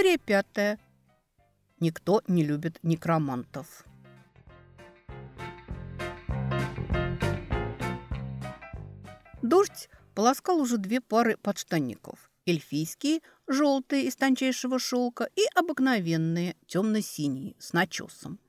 История пятая. Никто не любит некромантов. Дождь полоскал уже две пары подштанников. Эльфийские, желтые из тончайшего шелка и обыкновенные, темно-синие, с начесом.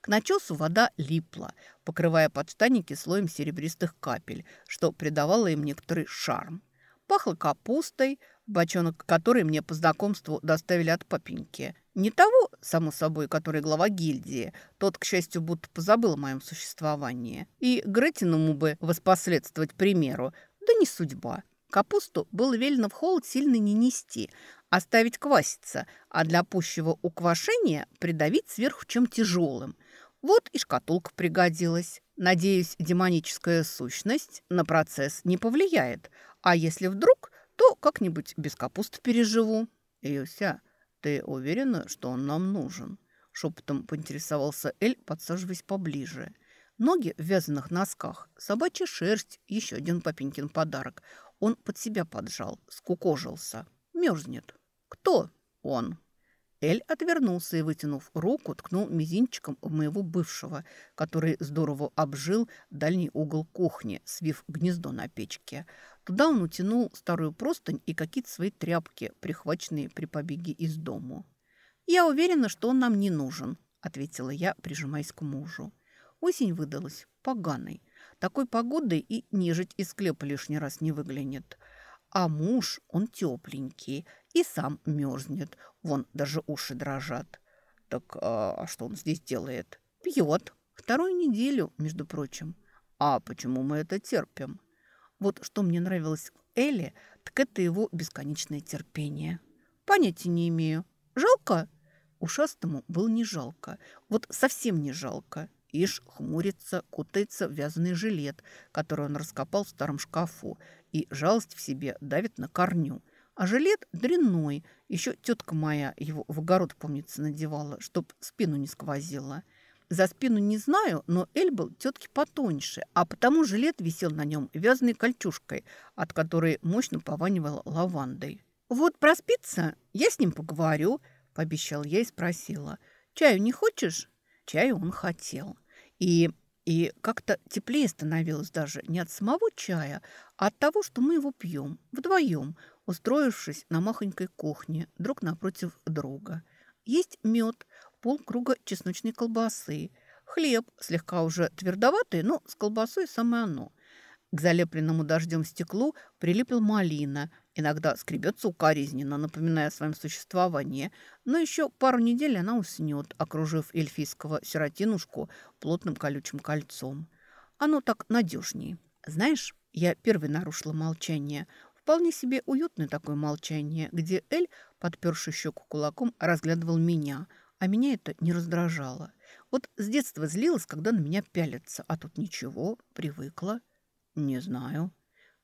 К начесу вода липла, покрывая подштанники слоем серебристых капель, что придавало им некоторый шарм. Пахло капустой, бочонок которой мне по знакомству доставили от папеньки. Не того, само собой, который глава гильдии. Тот, к счастью, будто позабыл о моем существовании. И Гретиному бы воспоследствовать примеру, да не судьба. Капусту было велено в холод сильно не нести, оставить кваситься, а для пущего уквашения придавить сверху чем тяжелым. Вот и шкатулка пригодилась. Надеюсь, демоническая сущность на процесс не повлияет. А если вдруг, то как-нибудь без капусты переживу. Юся, ты уверена, что он нам нужен? Шепотом поинтересовался Эль, подсаживаясь поближе. Ноги в вязаных носках, собачья шерсть, еще один папенькин подарок. Он под себя поджал, скукожился. Мерзнет. Кто он? Эль отвернулся и, вытянув руку, ткнул мизинчиком в моего бывшего, который здорово обжил дальний угол кухни, свив гнездо на печке. Туда он утянул старую простынь и какие-то свои тряпки, прихваченные при побеге из дому. «Я уверена, что он нам не нужен», — ответила я, прижимаясь к мужу. Осень выдалась поганой. Такой погодой и нежить из склепа лишний раз не выглянет. А муж, он тепленький и сам мерзнет. Вон даже уши дрожат. Так а, а что он здесь делает? Пьет. Вторую неделю, между прочим. А почему мы это терпим? Вот что мне нравилось в Эле, так это его бесконечное терпение. Понятия не имею. Жалко? Ушастому было не жалко. Вот совсем не жалко. Иш хмурится, кутается в вязаный жилет, который он раскопал в старом шкафу, и жалость в себе давит на корню. А жилет дрянной. Еще тетка моя его в огород, помнится, надевала, чтоб спину не сквозила. За спину не знаю, но Эль был тетки потоньше, а потому жилет висел на нем вязаной кольчушкой, от которой мощно пованивал лавандой. «Вот проспится, я с ним поговорю», – пообещал я и спросила. «Чаю не хочешь?» Чаю он хотел. И, и как-то теплее становилось даже не от самого чая, а от того, что мы его пьем вдвоем, устроившись на махонькой кухне друг напротив друга. Есть мед, полкруга чесночной колбасы, хлеб, слегка уже твердоватый, но с колбасой самое оно. К залепленному дождем стеклу прилипел малина, иногда скребется укоризненно, напоминая о своем существовании, но еще пару недель она уснет, окружив эльфийского сиротинушку плотным колючим кольцом. Оно так надежнее. Знаешь, я первой нарушила молчание. Вполне себе уютное такое молчание, где Эль, подперший щеку кулаком, разглядывал меня, а меня это не раздражало. Вот с детства злилась, когда на меня пялятся, а тут ничего, привыкла. Не знаю.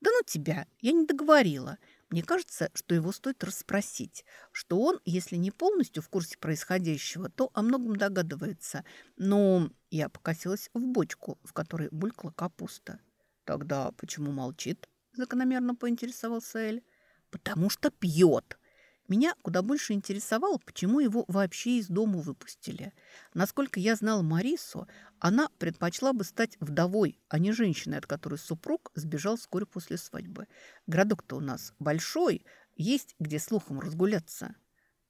Да ну тебя, я не договорила. Мне кажется, что его стоит расспросить, что он, если не полностью в курсе происходящего, то о многом догадывается. Но я покосилась в бочку, в которой булькала капуста. Тогда почему молчит? Закономерно поинтересовался Эль. Потому что пьет. Меня куда больше интересовало, почему его вообще из дома выпустили. Насколько я знала Марису, она предпочла бы стать вдовой, а не женщиной, от которой супруг сбежал вскоре после свадьбы. Городок-то у нас большой, есть где слухом разгуляться.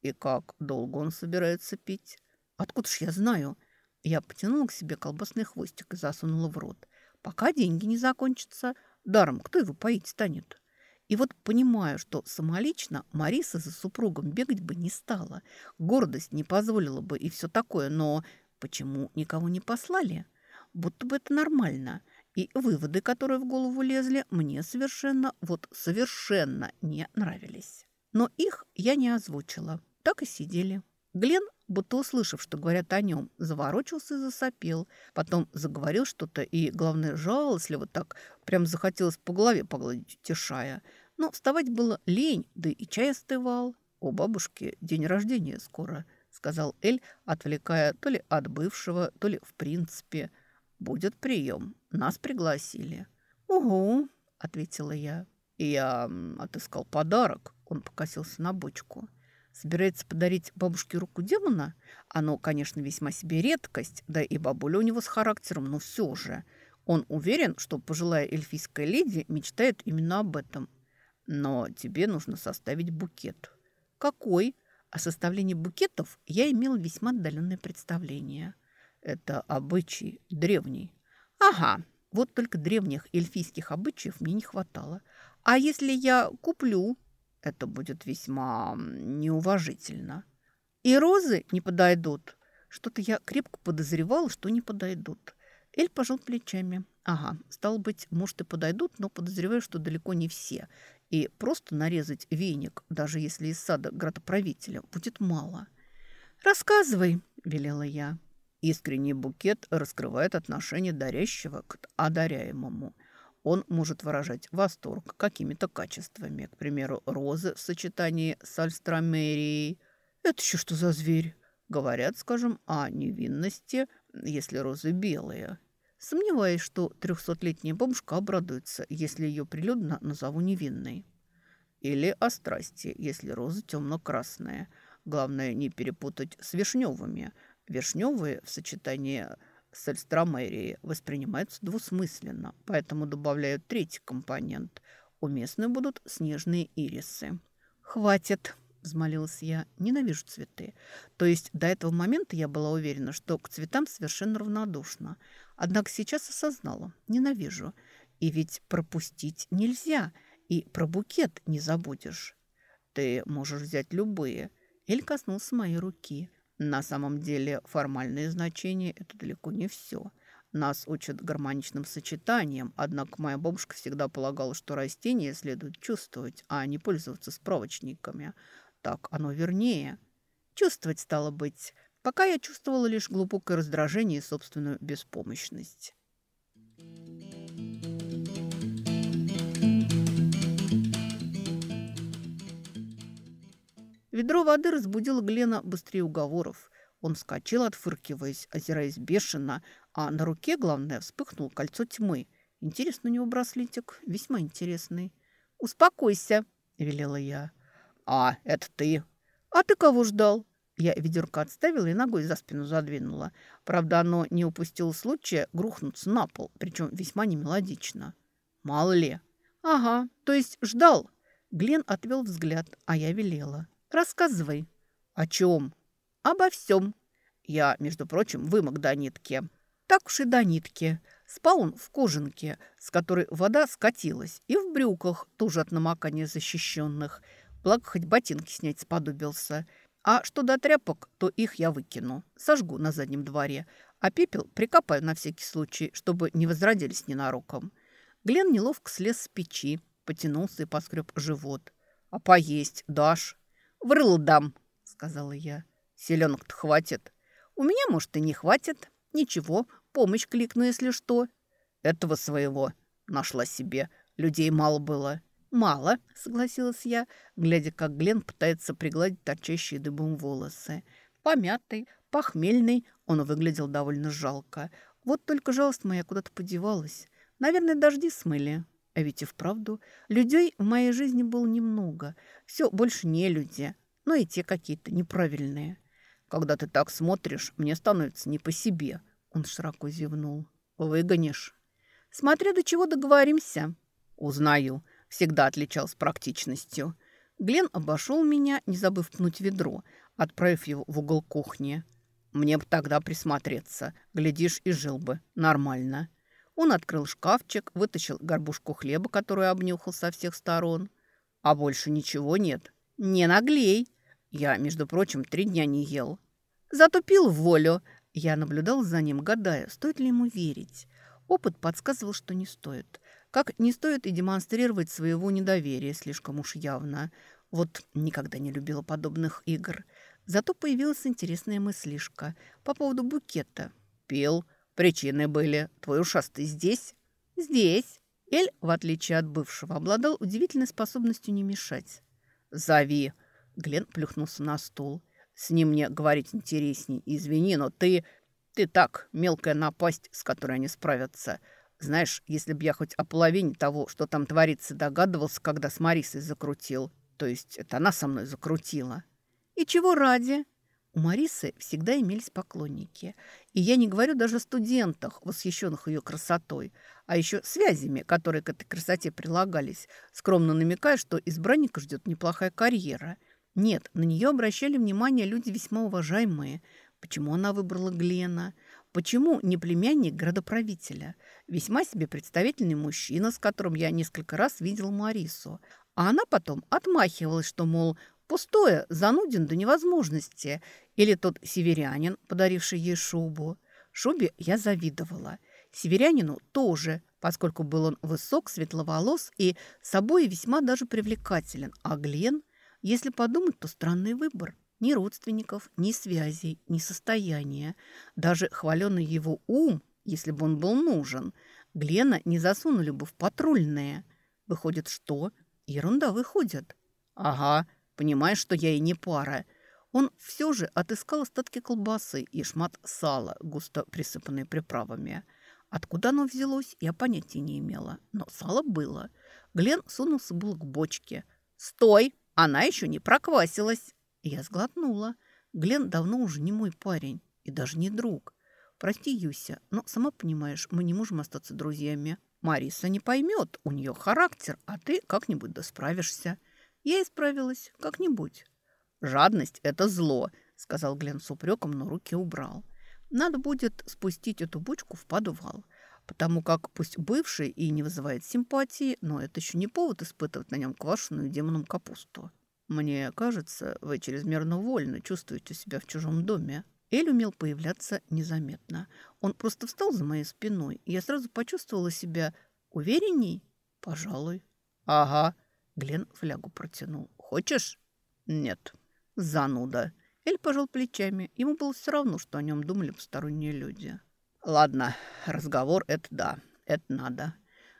И как долго он собирается пить? Откуда ж я знаю? Я потянула к себе колбасный хвостик и засунула в рот. Пока деньги не закончатся, даром кто его поить станет?» И вот понимаю, что самолично Мариса за супругом бегать бы не стала. Гордость не позволила бы и все такое, но почему никого не послали? Будто бы это нормально. И выводы, которые в голову лезли, мне совершенно, вот совершенно не нравились. Но их я не озвучила. Так и сидели. Глен, будто услышав, что говорят о нем, заворочился и засопел. Потом заговорил что-то и, главное, жалостливо так, прям захотелось по голове погладить, утешая. Но вставать было лень, да и чай остывал. «У бабушки день рождения скоро», — сказал Эль, отвлекая то ли от бывшего, то ли в принципе. «Будет прием. Нас пригласили». «Угу», — ответила я. «Я отыскал подарок», — он покосился на бочку. Собирается подарить бабушке руку демона? Оно, конечно, весьма себе редкость, да и бабуля у него с характером, но все же. Он уверен, что пожилая эльфийская леди мечтает именно об этом. Но тебе нужно составить букет. Какой? О составлении букетов я имел весьма отдаленное представление. Это обычай древний. Ага, вот только древних эльфийских обычаев мне не хватало. А если я куплю, это будет весьма неуважительно. И розы не подойдут. Что-то я крепко подозревала, что не подойдут. Эль пожал плечами. Ага, стало быть, может и подойдут, но подозреваю, что далеко не все. И просто нарезать веник, даже если из сада градоправителя, будет мало. «Рассказывай», – велела я. Искренний букет раскрывает отношение дарящего к одаряемому. Он может выражать восторг какими-то качествами. К примеру, розы в сочетании с альстромерией. Это еще что за зверь? Говорят, скажем, о невинности, если розы белые. Сомневаюсь, что трехсотлетняя бабушка обрадуется, если ее прилюдно назову невинной. Или о страсти, если роза темно-красная. Главное, не перепутать с вишневыми. Вишневые в сочетании с эльстромерией воспринимаются двусмысленно, поэтому добавляют третий компонент. Уместны будут снежные ирисы. «Хватит!» взмолилась я. Ненавижу цветы. То есть до этого момента я была уверена, что к цветам совершенно равнодушна. Однако сейчас осознала. Ненавижу. И ведь пропустить нельзя. И про букет не забудешь. Ты можешь взять любые. Эль коснулся моей руки. На самом деле формальные значения – это далеко не все. Нас учат гармоничным сочетанием, однако моя бабушка всегда полагала, что растения следует чувствовать, а не пользоваться справочниками – так оно вернее. Чувствовать стало быть, пока я чувствовала лишь глубокое раздражение и собственную беспомощность. Ведро воды разбудило Глена быстрее уговоров. Он вскочил, отфыркиваясь, озираясь бешено, а на руке, главное, вспыхнуло кольцо тьмы. Интересный у него браслетик, весьма интересный. «Успокойся», — велела я. «А, это ты?» «А ты кого ждал?» Я ведерко отставила и ногой за спину задвинула. Правда, оно не упустило случая грохнуться на пол, причем весьма немелодично. «Мало ли». «Ага, то есть ждал?» Глен отвел взгляд, а я велела. «Рассказывай». «О чем?» «Обо всем». Я, между прочим, вымок до нитки. Так уж и до нитки. Спал он в кожанке, с которой вода скатилась, и в брюках, тоже от намокания защищенных – Благо, хоть ботинки снять сподобился. А что до тряпок, то их я выкину. Сожгу на заднем дворе. А пепел прикопаю на всякий случай, чтобы не возродились ненароком. Глен неловко слез с печи, потянулся и поскреб живот. «А поесть дашь?» «Врыл дам», — сказала я. «Селенок-то хватит». «У меня, может, и не хватит. Ничего, помощь кликну, если что». «Этого своего нашла себе. Людей мало было». «Мало», — согласилась я, глядя, как Глен пытается пригладить торчащие дыбом волосы. Помятый, похмельный, он выглядел довольно жалко. Вот только жалость моя куда-то подевалась. Наверное, дожди смыли. А ведь и вправду, людей в моей жизни было немного. Все больше не люди, но и те какие-то неправильные. Когда ты так смотришь, мне становится не по себе. Он широко зевнул. Выгонишь. Смотря до чего договоримся. Узнаю всегда отличался практичностью. Глен обошел меня, не забыв пнуть ведро, отправив его в угол кухни. Мне бы тогда присмотреться. Глядишь, и жил бы. Нормально. Он открыл шкафчик, вытащил горбушку хлеба, которую обнюхал со всех сторон. А больше ничего нет. Не наглей. Я, между прочим, три дня не ел. Зато пил волю. Я наблюдал за ним, гадая, стоит ли ему верить. Опыт подсказывал, что не стоит. Как не стоит и демонстрировать своего недоверия слишком уж явно. Вот никогда не любила подобных игр. Зато появилась интересная мыслишка по поводу букета. «Пил. Причины были. Твой ушастый здесь?» «Здесь». Эль, в отличие от бывшего, обладал удивительной способностью не мешать. «Зови!» Глен плюхнулся на стул. «С ним мне говорить интересней. Извини, но ты... Ты так, мелкая напасть, с которой они справятся. Знаешь, если б я хоть о половине того, что там творится, догадывался, когда с Марисой закрутил, то есть это она со мной закрутила. И чего ради? У Марисы всегда имелись поклонники. И я не говорю даже о студентах, восхищенных ее красотой, а еще связями, которые к этой красоте прилагались, скромно намекая, что избранника ждет неплохая карьера. Нет, на нее обращали внимание люди весьма уважаемые. Почему она выбрала Глена? Почему не племянник градоправителя? Весьма себе представительный мужчина, с которым я несколько раз видел Марису. А она потом отмахивалась, что, мол, Пустое, зануден до невозможности. Или тот северянин, подаривший ей шубу. Шубе я завидовала. Северянину тоже, поскольку был он высок, светловолос и собой весьма даже привлекателен. А Глен, если подумать, то странный выбор. Ни родственников, ни связей, ни состояния. Даже хваленный его ум, если бы он был нужен, Глена не засунули бы в патрульные. Выходит, что? Ерунда выходит. Ага, Понимая, что я и не пара, он все же отыскал остатки колбасы и шмат сала, густо присыпанные приправами. Откуда оно взялось, я понятия не имела, но сало было. Глен сунулся был к бочке. «Стой! Она еще не проквасилась!» Я сглотнула. Глен давно уже не мой парень и даже не друг. Прости, Юся, но, сама понимаешь, мы не можем остаться друзьями. Мариса не поймет, у нее характер, а ты как-нибудь да справишься. Я исправилась как-нибудь. «Жадность – это зло», – сказал Глен с упреком, но руки убрал. «Надо будет спустить эту бочку в подвал, потому как пусть бывший и не вызывает симпатии, но это еще не повод испытывать на нем квашеную демоном капусту. Мне кажется, вы чрезмерно вольно чувствуете себя в чужом доме». Эль умел появляться незаметно. Он просто встал за моей спиной, и я сразу почувствовала себя уверенней. «Пожалуй». «Ага», Глен флягу протянул. «Хочешь?» «Нет». «Зануда». Эль пожал плечами. Ему было все равно, что о нем думали посторонние люди. «Ладно, разговор – это да, это надо».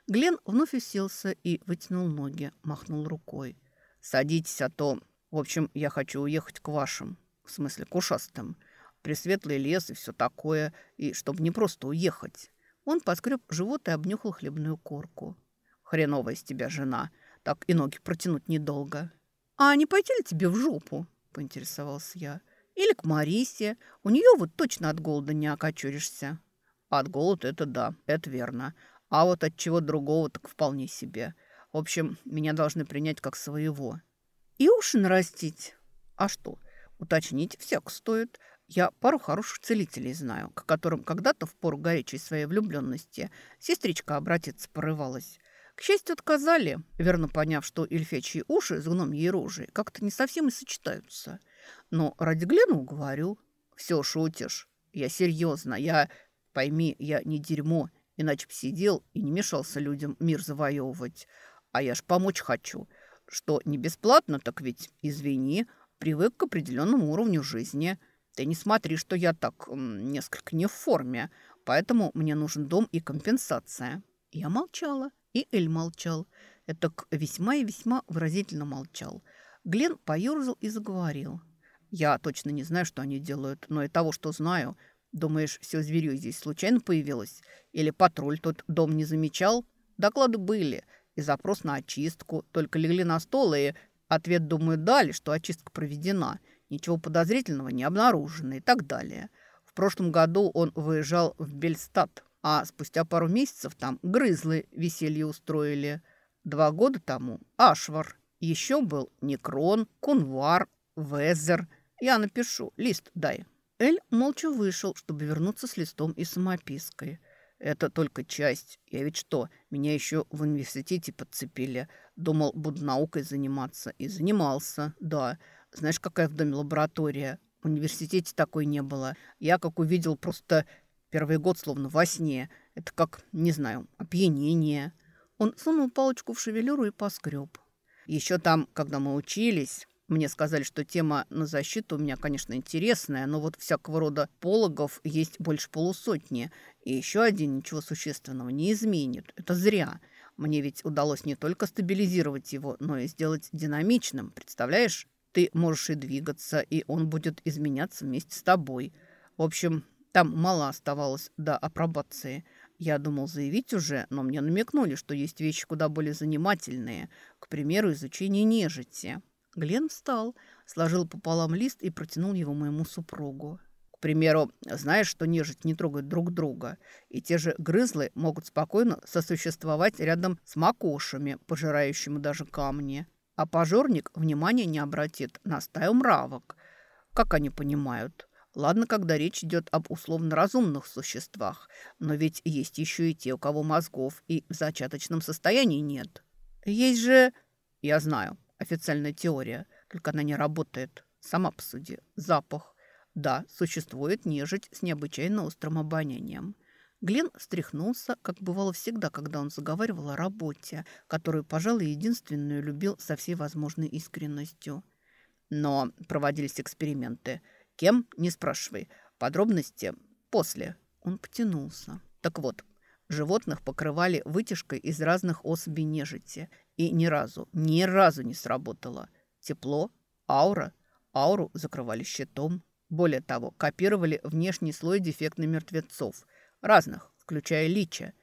Глен вновь уселся и вытянул ноги, махнул рукой. «Садитесь, а то... В общем, я хочу уехать к вашим, в смысле к ушастым. Пресветлый лес и все такое, и чтобы не просто уехать». Он поскреб живот и обнюхал хлебную корку. «Хреновая из тебя жена. Так и ноги протянуть недолго. «А не пойти ли тебе в жопу?» – поинтересовался я. «Или к Марисе. У нее вот точно от голода не окочуришься». «От голода это да, это верно. А вот от чего другого так вполне себе. В общем, меня должны принять как своего». «И уши нарастить?» «А что?» «Уточнить всяк стоит. Я пару хороших целителей знаю, к которым когда-то в пору горячей своей влюбленности сестричка обратиться порывалась. К счастью, отказали, верно поняв, что эльфячьи уши с гномьей рожей как-то не совсем и сочетаются. Но ради Глена уговорил. «Все, шутишь. Я серьезно. Я... Пойми, я не дерьмо, иначе б сидел и не мешался людям мир завоевывать. А я ж помочь хочу. Что не бесплатно, так ведь, извини, привык к определенному уровню жизни. Ты не смотри, что я так несколько не в форме, поэтому мне нужен дом и компенсация». Я молчала. И Эль молчал. Это весьма и весьма выразительно молчал. Глен поерзал и заговорил. «Я точно не знаю, что они делают, но и того, что знаю. Думаешь, все зверье здесь случайно появилось? Или патруль тот дом не замечал? Доклады были, и запрос на очистку. Только легли на стол, и ответ, думаю, дали, что очистка проведена. Ничего подозрительного не обнаружено и так далее. В прошлом году он выезжал в Бельстад а спустя пару месяцев там грызлы веселье устроили. Два года тому Ашвар. Еще был Некрон, Кунвар, Везер. Я напишу, лист дай. Эль молча вышел, чтобы вернуться с листом и самопиской. Это только часть. Я ведь что, меня еще в университете подцепили. Думал, буду наукой заниматься. И занимался, да. Знаешь, какая в доме лаборатория? В университете такой не было. Я, как увидел, просто Первый год словно во сне. Это как, не знаю, опьянение. Он сунул палочку в шевелюру и поскреб. Еще там, когда мы учились, мне сказали, что тема на защиту у меня, конечно, интересная, но вот всякого рода пологов есть больше полусотни. И еще один ничего существенного не изменит. Это зря. Мне ведь удалось не только стабилизировать его, но и сделать динамичным. Представляешь? Ты можешь и двигаться, и он будет изменяться вместе с тобой. В общем, там мало оставалось до апробации. Я думал заявить уже, но мне намекнули, что есть вещи куда более занимательные. К примеру, изучение нежити. Глен встал, сложил пополам лист и протянул его моему супругу. К примеру, знаешь, что нежить не трогает друг друга, и те же грызлы могут спокойно сосуществовать рядом с макошами, пожирающими даже камни. А пожорник внимания не обратит на стаю мравок. Как они понимают? Ладно, когда речь идет об условно разумных существах, но ведь есть еще и те, у кого мозгов и в зачаточном состоянии нет. Есть же... Я знаю, официальная теория, только она не работает. Сама посуди. Запах. Да, существует нежить с необычайно острым обонянием. Глен встряхнулся, как бывало всегда, когда он заговаривал о работе, которую, пожалуй, единственную любил со всей возможной искренностью. Но проводились эксперименты. Кем? Не спрашивай. Подробности после. Он потянулся. Так вот, животных покрывали вытяжкой из разных особей нежити. И ни разу, ни разу не сработало. Тепло, аура. Ауру закрывали щитом. Более того, копировали внешний слой дефектных мертвецов, разных, включая лича.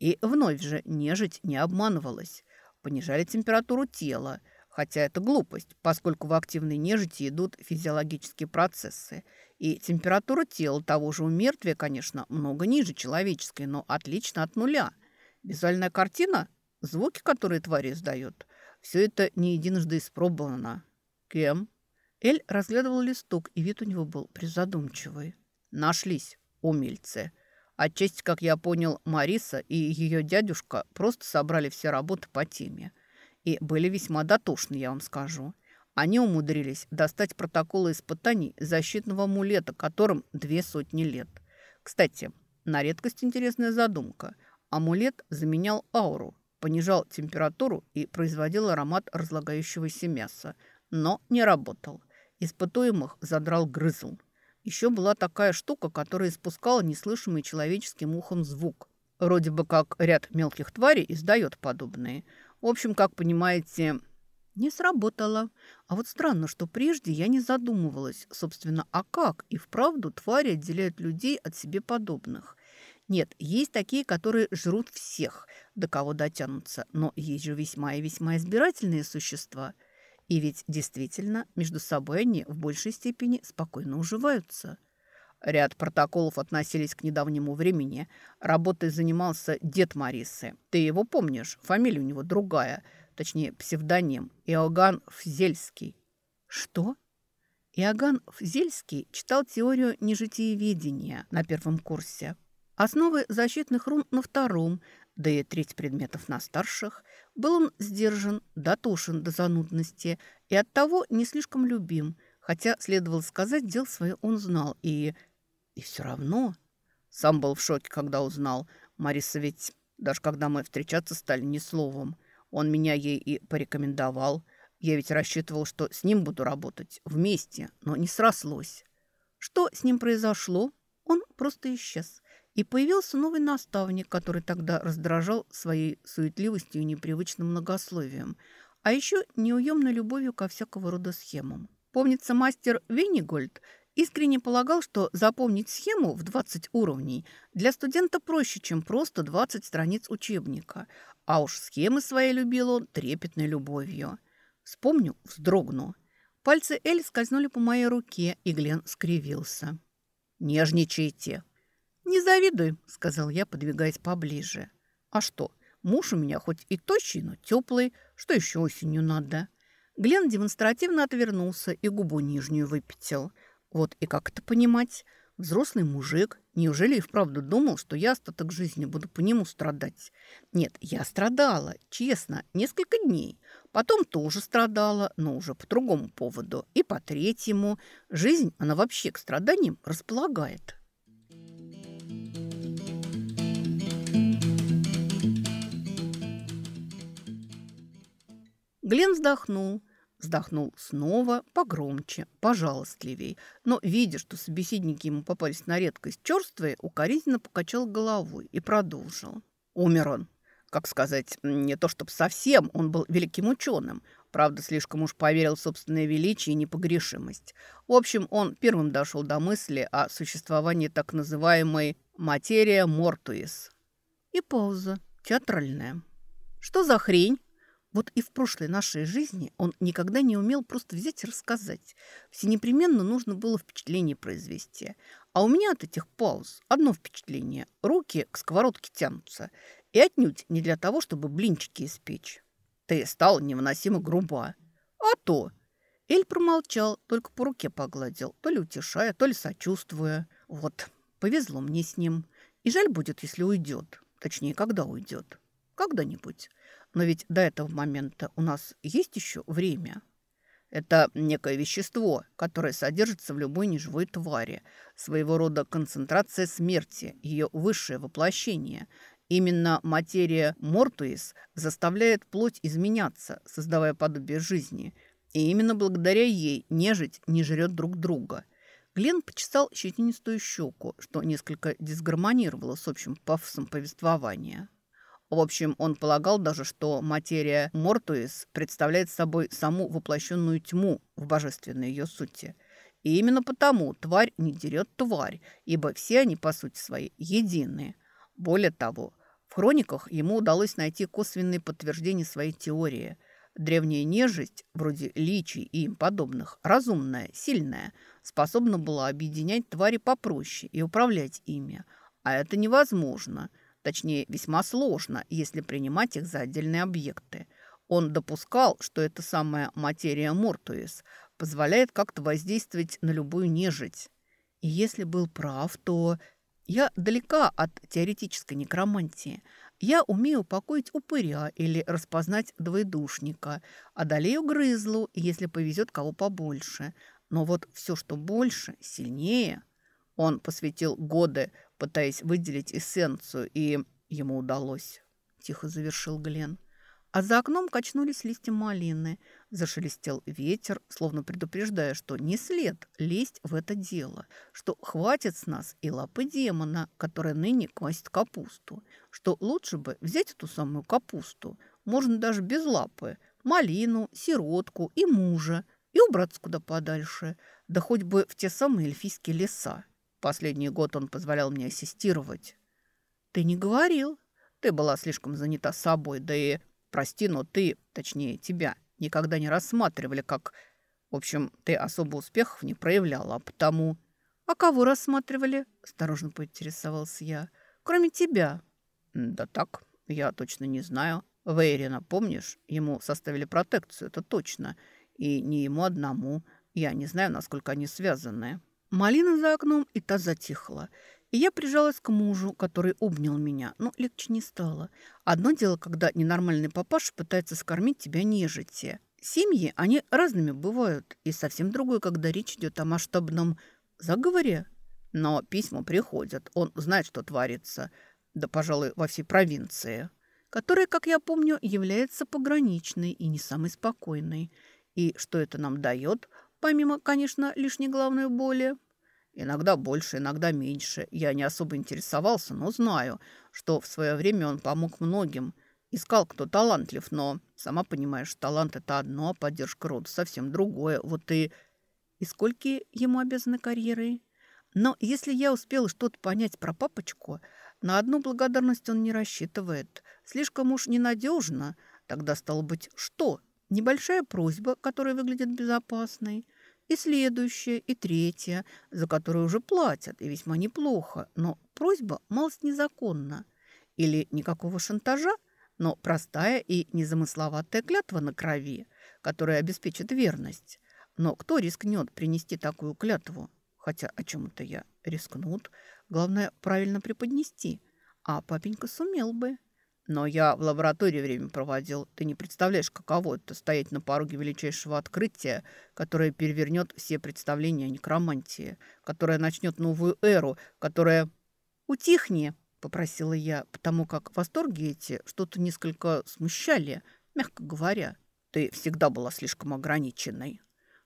И вновь же нежить не обманывалась. Понижали температуру тела, хотя это глупость, поскольку в активной нежити идут физиологические процессы. И температура тела того же у мертвия, конечно, много ниже человеческой, но отлично от нуля. Визуальная картина, звуки, которые твари издают, все это не единожды испробовано. Кем? Эль разглядывал листок, и вид у него был призадумчивый. Нашлись умельцы. Отчасти, как я понял, Мариса и ее дядюшка просто собрали все работы по теме. И были весьма дотошны, я вам скажу. Они умудрились достать протоколы испытаний защитного амулета, которым две сотни лет. Кстати, на редкость интересная задумка. Амулет заменял ауру, понижал температуру и производил аромат разлагающегося мяса, но не работал – Испытуемых задрал грызл. Еще была такая штука, которая испускала неслышимый человеческим ухом звук. Вроде бы как ряд мелких тварей издает подобные. В общем, как понимаете, не сработало. А вот странно, что прежде я не задумывалась, собственно, а как и вправду твари отделяют людей от себе подобных. Нет, есть такие, которые жрут всех, до кого дотянутся, но есть же весьма и весьма избирательные существа – и ведь действительно между собой они в большей степени спокойно уживаются. Ряд протоколов относились к недавнему времени. Работой занимался дед Марисы. Ты его помнишь, фамилия у него другая, точнее псевдоним – Иоганн Фзельский. Что? Иоганн Фзельский читал теорию нежитиеведения на первом курсе. Основы защитных рун на втором, да и треть предметов на старших, был он сдержан, дотошен до занудности и оттого не слишком любим, хотя, следовало сказать, дел свое он знал, и... И все равно... Сам был в шоке, когда узнал. Мариса ведь, даже когда мы встречаться стали, ни словом. Он меня ей и порекомендовал. Я ведь рассчитывал, что с ним буду работать вместе, но не срослось. Что с ним произошло? Он просто исчез. И появился новый наставник, который тогда раздражал своей суетливостью и непривычным многословием, а еще неуемной любовью ко всякого рода схемам. Помнится, мастер Венигольд искренне полагал, что запомнить схему в 20 уровней для студента проще, чем просто 20 страниц учебника. А уж схемы свои любил он трепетной любовью. Вспомню, вздрогну. Пальцы Эль скользнули по моей руке, и Глен скривился. «Нежничайте!» «Не завидуй», — сказал я, подвигаясь поближе. «А что, муж у меня хоть и тощий, но теплый. Что еще осенью надо?» Глен демонстративно отвернулся и губу нижнюю выпятил. Вот и как это понимать? Взрослый мужик. Неужели и вправду думал, что я остаток жизни буду по нему страдать? Нет, я страдала, честно, несколько дней. Потом тоже страдала, но уже по другому поводу. И по третьему. Жизнь, она вообще к страданиям располагает. Глен вздохнул, вздохнул снова, погромче, пожалостливей, но, видя, что собеседники ему попались на редкость черствые, укоризненно покачал головой и продолжил. Умер он. Как сказать, не то чтобы совсем, он был великим ученым, правда, слишком уж поверил в собственное величие и непогрешимость. В общем, он первым дошел до мысли о существовании так называемой «материя мортуис». И пауза, театральная. «Что за хрень?» Вот и в прошлой нашей жизни он никогда не умел просто взять и рассказать. Все непременно нужно было впечатление произвести. А у меня от этих пауз одно впечатление. Руки к сковородке тянутся. И отнюдь не для того, чтобы блинчики испечь. Ты стал невыносимо груба. А то... Эль промолчал, только по руке погладил, то ли утешая, то ли сочувствуя. Вот, повезло мне с ним. И жаль будет, если уйдет. Точнее, когда уйдет. Когда-нибудь. Но ведь до этого момента у нас есть еще время. Это некое вещество, которое содержится в любой неживой твари. Своего рода концентрация смерти, ее высшее воплощение. Именно материя мортуис заставляет плоть изменяться, создавая подобие жизни. И именно благодаря ей нежить не жрет друг друга. Глен почесал щетинистую щеку, что несколько дисгармонировало с общим пафосом повествования. В общем, он полагал даже, что материя Мортуис представляет собой саму воплощенную тьму в божественной ее сути. И именно потому тварь не дерет тварь, ибо все они, по сути своей, единые. Более того, в хрониках ему удалось найти косвенные подтверждения своей теории. Древняя нежить, вроде личий и им подобных, разумная, сильная, способна была объединять твари попроще и управлять ими. А это невозможно – Точнее, весьма сложно, если принимать их за отдельные объекты. Он допускал, что эта самая материя Мортуис позволяет как-то воздействовать на любую нежить. И если был прав, то я далека от теоретической некромантии. Я умею упокоить упыря или распознать двоедушника, одолею грызлу, если повезет кого побольше. Но вот все, что больше, сильнее. Он посвятил годы пытаясь выделить эссенцию, и ему удалось. Тихо завершил Глен. А за окном качнулись листья малины. Зашелестел ветер, словно предупреждая, что не след лезть в это дело, что хватит с нас и лапы демона, которая ныне квасит капусту, что лучше бы взять эту самую капусту, можно даже без лапы, малину, сиротку и мужа, и убраться куда подальше, да хоть бы в те самые эльфийские леса. Последний год он позволял мне ассистировать. Ты не говорил. Ты была слишком занята собой, да и, прости, но ты, точнее, тебя, никогда не рассматривали как... В общем, ты особо успехов не проявляла, а потому... А кого рассматривали? Осторожно поинтересовался я. Кроме тебя. Да так, я точно не знаю. Вейрина, помнишь? Ему составили протекцию, это точно. И не ему одному. Я не знаю, насколько они связаны. Малина за окном и та затихла. И я прижалась к мужу, который обнял меня, но легче не стало. Одно дело, когда ненормальный папаша пытается скормить тебя нежити. Семьи, они разными бывают. И совсем другое, когда речь идет о масштабном заговоре. Но письма приходят, он знает, что творится. Да, пожалуй, во всей провинции. Которая, как я помню, является пограничной и не самой спокойной. И что это нам дает, помимо, конечно, лишней главной боли? Иногда больше, иногда меньше. Я не особо интересовался, но знаю, что в свое время он помог многим. Искал, кто талантлив, но, сама понимаешь, талант – это одно, а поддержка рода совсем другое. Вот и... И сколько ему обязаны карьерой? Но если я успела что-то понять про папочку, на одну благодарность он не рассчитывает. Слишком уж ненадежно. Тогда, стало быть, что? Небольшая просьба, которая выглядит безопасной – и следующая, и третья, за которую уже платят, и весьма неплохо. Но просьба малость незаконна. Или никакого шантажа, но простая и незамысловатая клятва на крови, которая обеспечит верность. Но кто рискнет принести такую клятву? Хотя о чем это я? Рискнут. Главное, правильно преподнести. А папенька сумел бы. Но я в лаборатории время проводил. Ты не представляешь, каково это стоять на пороге величайшего открытия, которое перевернет все представления о некромантии, которое начнет новую эру, которая... «Утихни!» – попросила я, потому как восторги эти что-то несколько смущали, мягко говоря. Ты всегда была слишком ограниченной.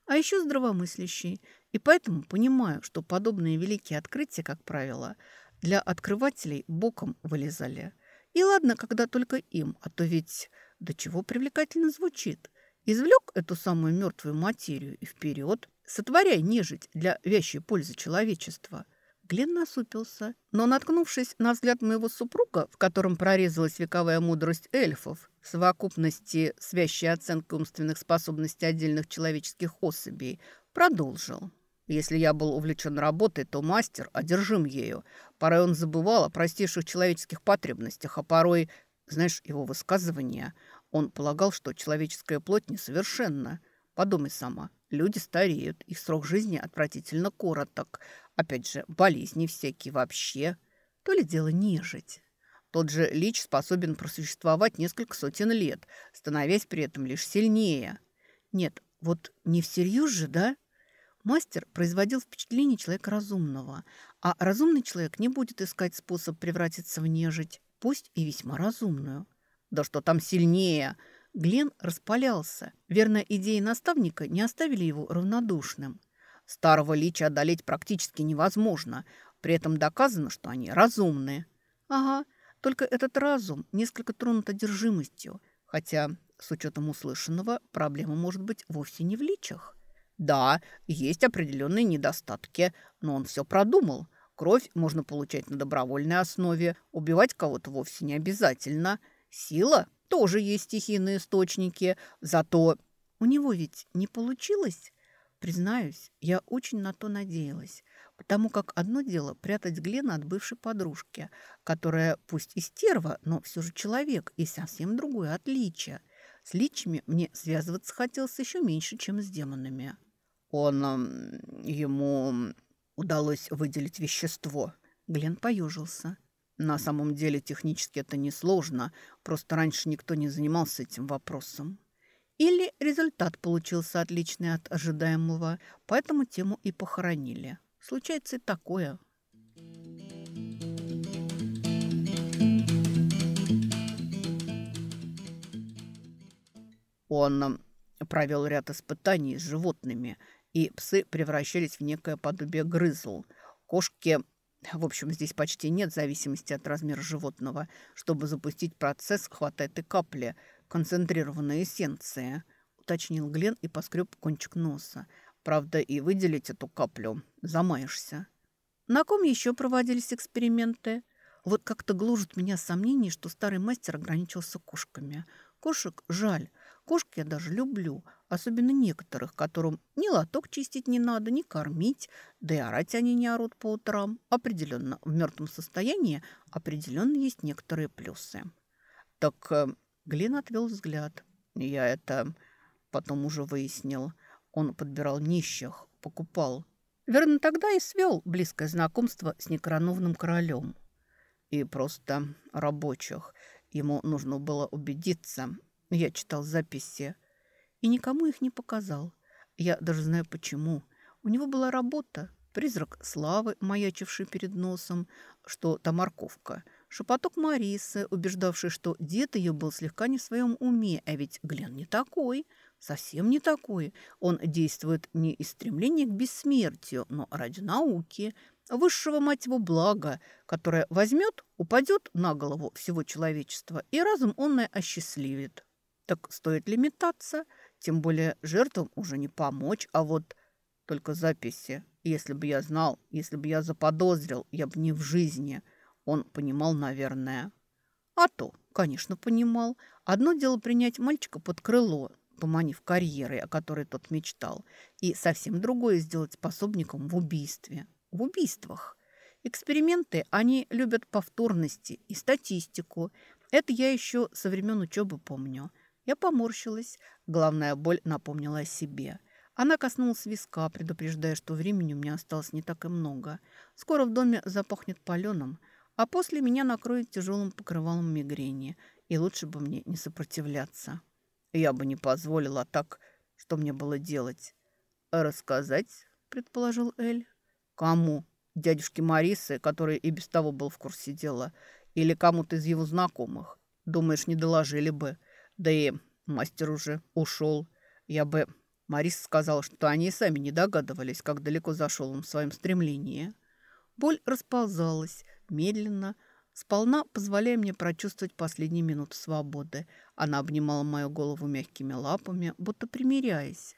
А еще здравомыслящей. И поэтому понимаю, что подобные великие открытия, как правило, для открывателей боком вылезали – и ладно, когда только им, а то ведь до чего привлекательно звучит. Извлек эту самую мертвую материю и вперед, сотворяй нежить для вящей пользы человечества. Глен насупился, но, наткнувшись на взгляд моего супруга, в котором прорезалась вековая мудрость эльфов, в совокупности свящей оценкой умственных способностей отдельных человеческих особей, продолжил. Если я был увлечен работой, то мастер одержим ею. Порой он забывал о простейших человеческих потребностях, а порой, знаешь, его высказывания, он полагал, что человеческая плоть несовершенна. Подумай сама, люди стареют, их срок жизни отвратительно короток, Опять же, болезни всякие вообще. То ли дело нежить. Тот же лич способен просуществовать несколько сотен лет, становясь при этом лишь сильнее. Нет, вот не всерьез же, да? Мастер производил впечатление человека разумного, а разумный человек не будет искать способ превратиться в нежить, пусть и весьма разумную. Да что там сильнее? Глен распалялся. Верно, идеи наставника не оставили его равнодушным. Старого лича одолеть практически невозможно. При этом доказано, что они разумные. Ага, только этот разум несколько тронут одержимостью. Хотя, с учетом услышанного, проблема может быть вовсе не в личах. Да, есть определенные недостатки, но он все продумал. Кровь можно получать на добровольной основе, убивать кого-то вовсе не обязательно. Сила тоже есть стихийные источники, зато у него ведь не получилось. Признаюсь, я очень на то надеялась, потому как одно дело прятать Глена от бывшей подружки, которая пусть и стерва, но все же человек, и совсем другое отличие. С личами мне связываться хотелось еще меньше, чем с демонами. Он... ему удалось выделить вещество. Глен поежился. На самом деле технически это несложно, просто раньше никто не занимался этим вопросом. Или результат получился отличный от ожидаемого, поэтому тему и похоронили. Случается и такое. Он провел ряд испытаний с животными, и псы превращались в некое подобие грызл. Кошки в общем, здесь почти нет зависимости от размера животного. Чтобы запустить процесс, хватает и капли – концентрированной эссенции», – уточнил Глен и поскреб кончик носа. «Правда, и выделить эту каплю замаешься». На ком еще проводились эксперименты? Вот как-то гложет меня сомнение, что старый мастер ограничился кошками. Кошек жаль. Кошки я даже люблю, особенно некоторых, которым ни лоток чистить не надо, ни кормить, да и орать они не орут по утрам. Определенно, в мертвом состоянии определенно есть некоторые плюсы. Так э, Глин отвел взгляд. Я это потом уже выяснил. Он подбирал нищих, покупал. Верно, тогда и свел близкое знакомство с некороновным королем. И просто рабочих. Ему нужно было убедиться. Я читал записи. И никому их не показал. Я даже знаю почему. У него была работа. Призрак славы, маячивший перед носом, что та морковка – Шепоток Марисы, убеждавший, что дед ее был слегка не в своем уме, а ведь Глен не такой, совсем не такой. Он действует не из стремления к бессмертию, но ради науки, высшего, мать его, блага, которое возьмет, упадет на голову всего человечества, и разум он и осчастливит. Так стоит ли метаться? Тем более жертвам уже не помочь, а вот только записи. Если бы я знал, если бы я заподозрил, я бы не в жизни – он понимал, наверное. А то, конечно, понимал. Одно дело принять мальчика под крыло, поманив карьерой, о которой тот мечтал, и совсем другое сделать способником в убийстве. В убийствах. Эксперименты они любят повторности и статистику. Это я еще со времен учебы помню. Я поморщилась. Главная боль напомнила о себе. Она коснулась виска, предупреждая, что времени у меня осталось не так и много. Скоро в доме запахнет паленым, а после меня накроет тяжелым покрывалом мигрени, и лучше бы мне не сопротивляться. Я бы не позволила так, что мне было делать. «Рассказать?» – предположил Эль. «Кому? Дядюшке Марисы, который и без того был в курсе дела, или кому-то из его знакомых? Думаешь, не доложили бы? Да и мастер уже ушел. Я бы...» Марис сказал, что они и сами не догадывались, как далеко зашел он в своем стремлении. Боль расползалась, медленно, сполна позволяя мне прочувствовать последние минуты свободы. Она обнимала мою голову мягкими лапами, будто примиряясь.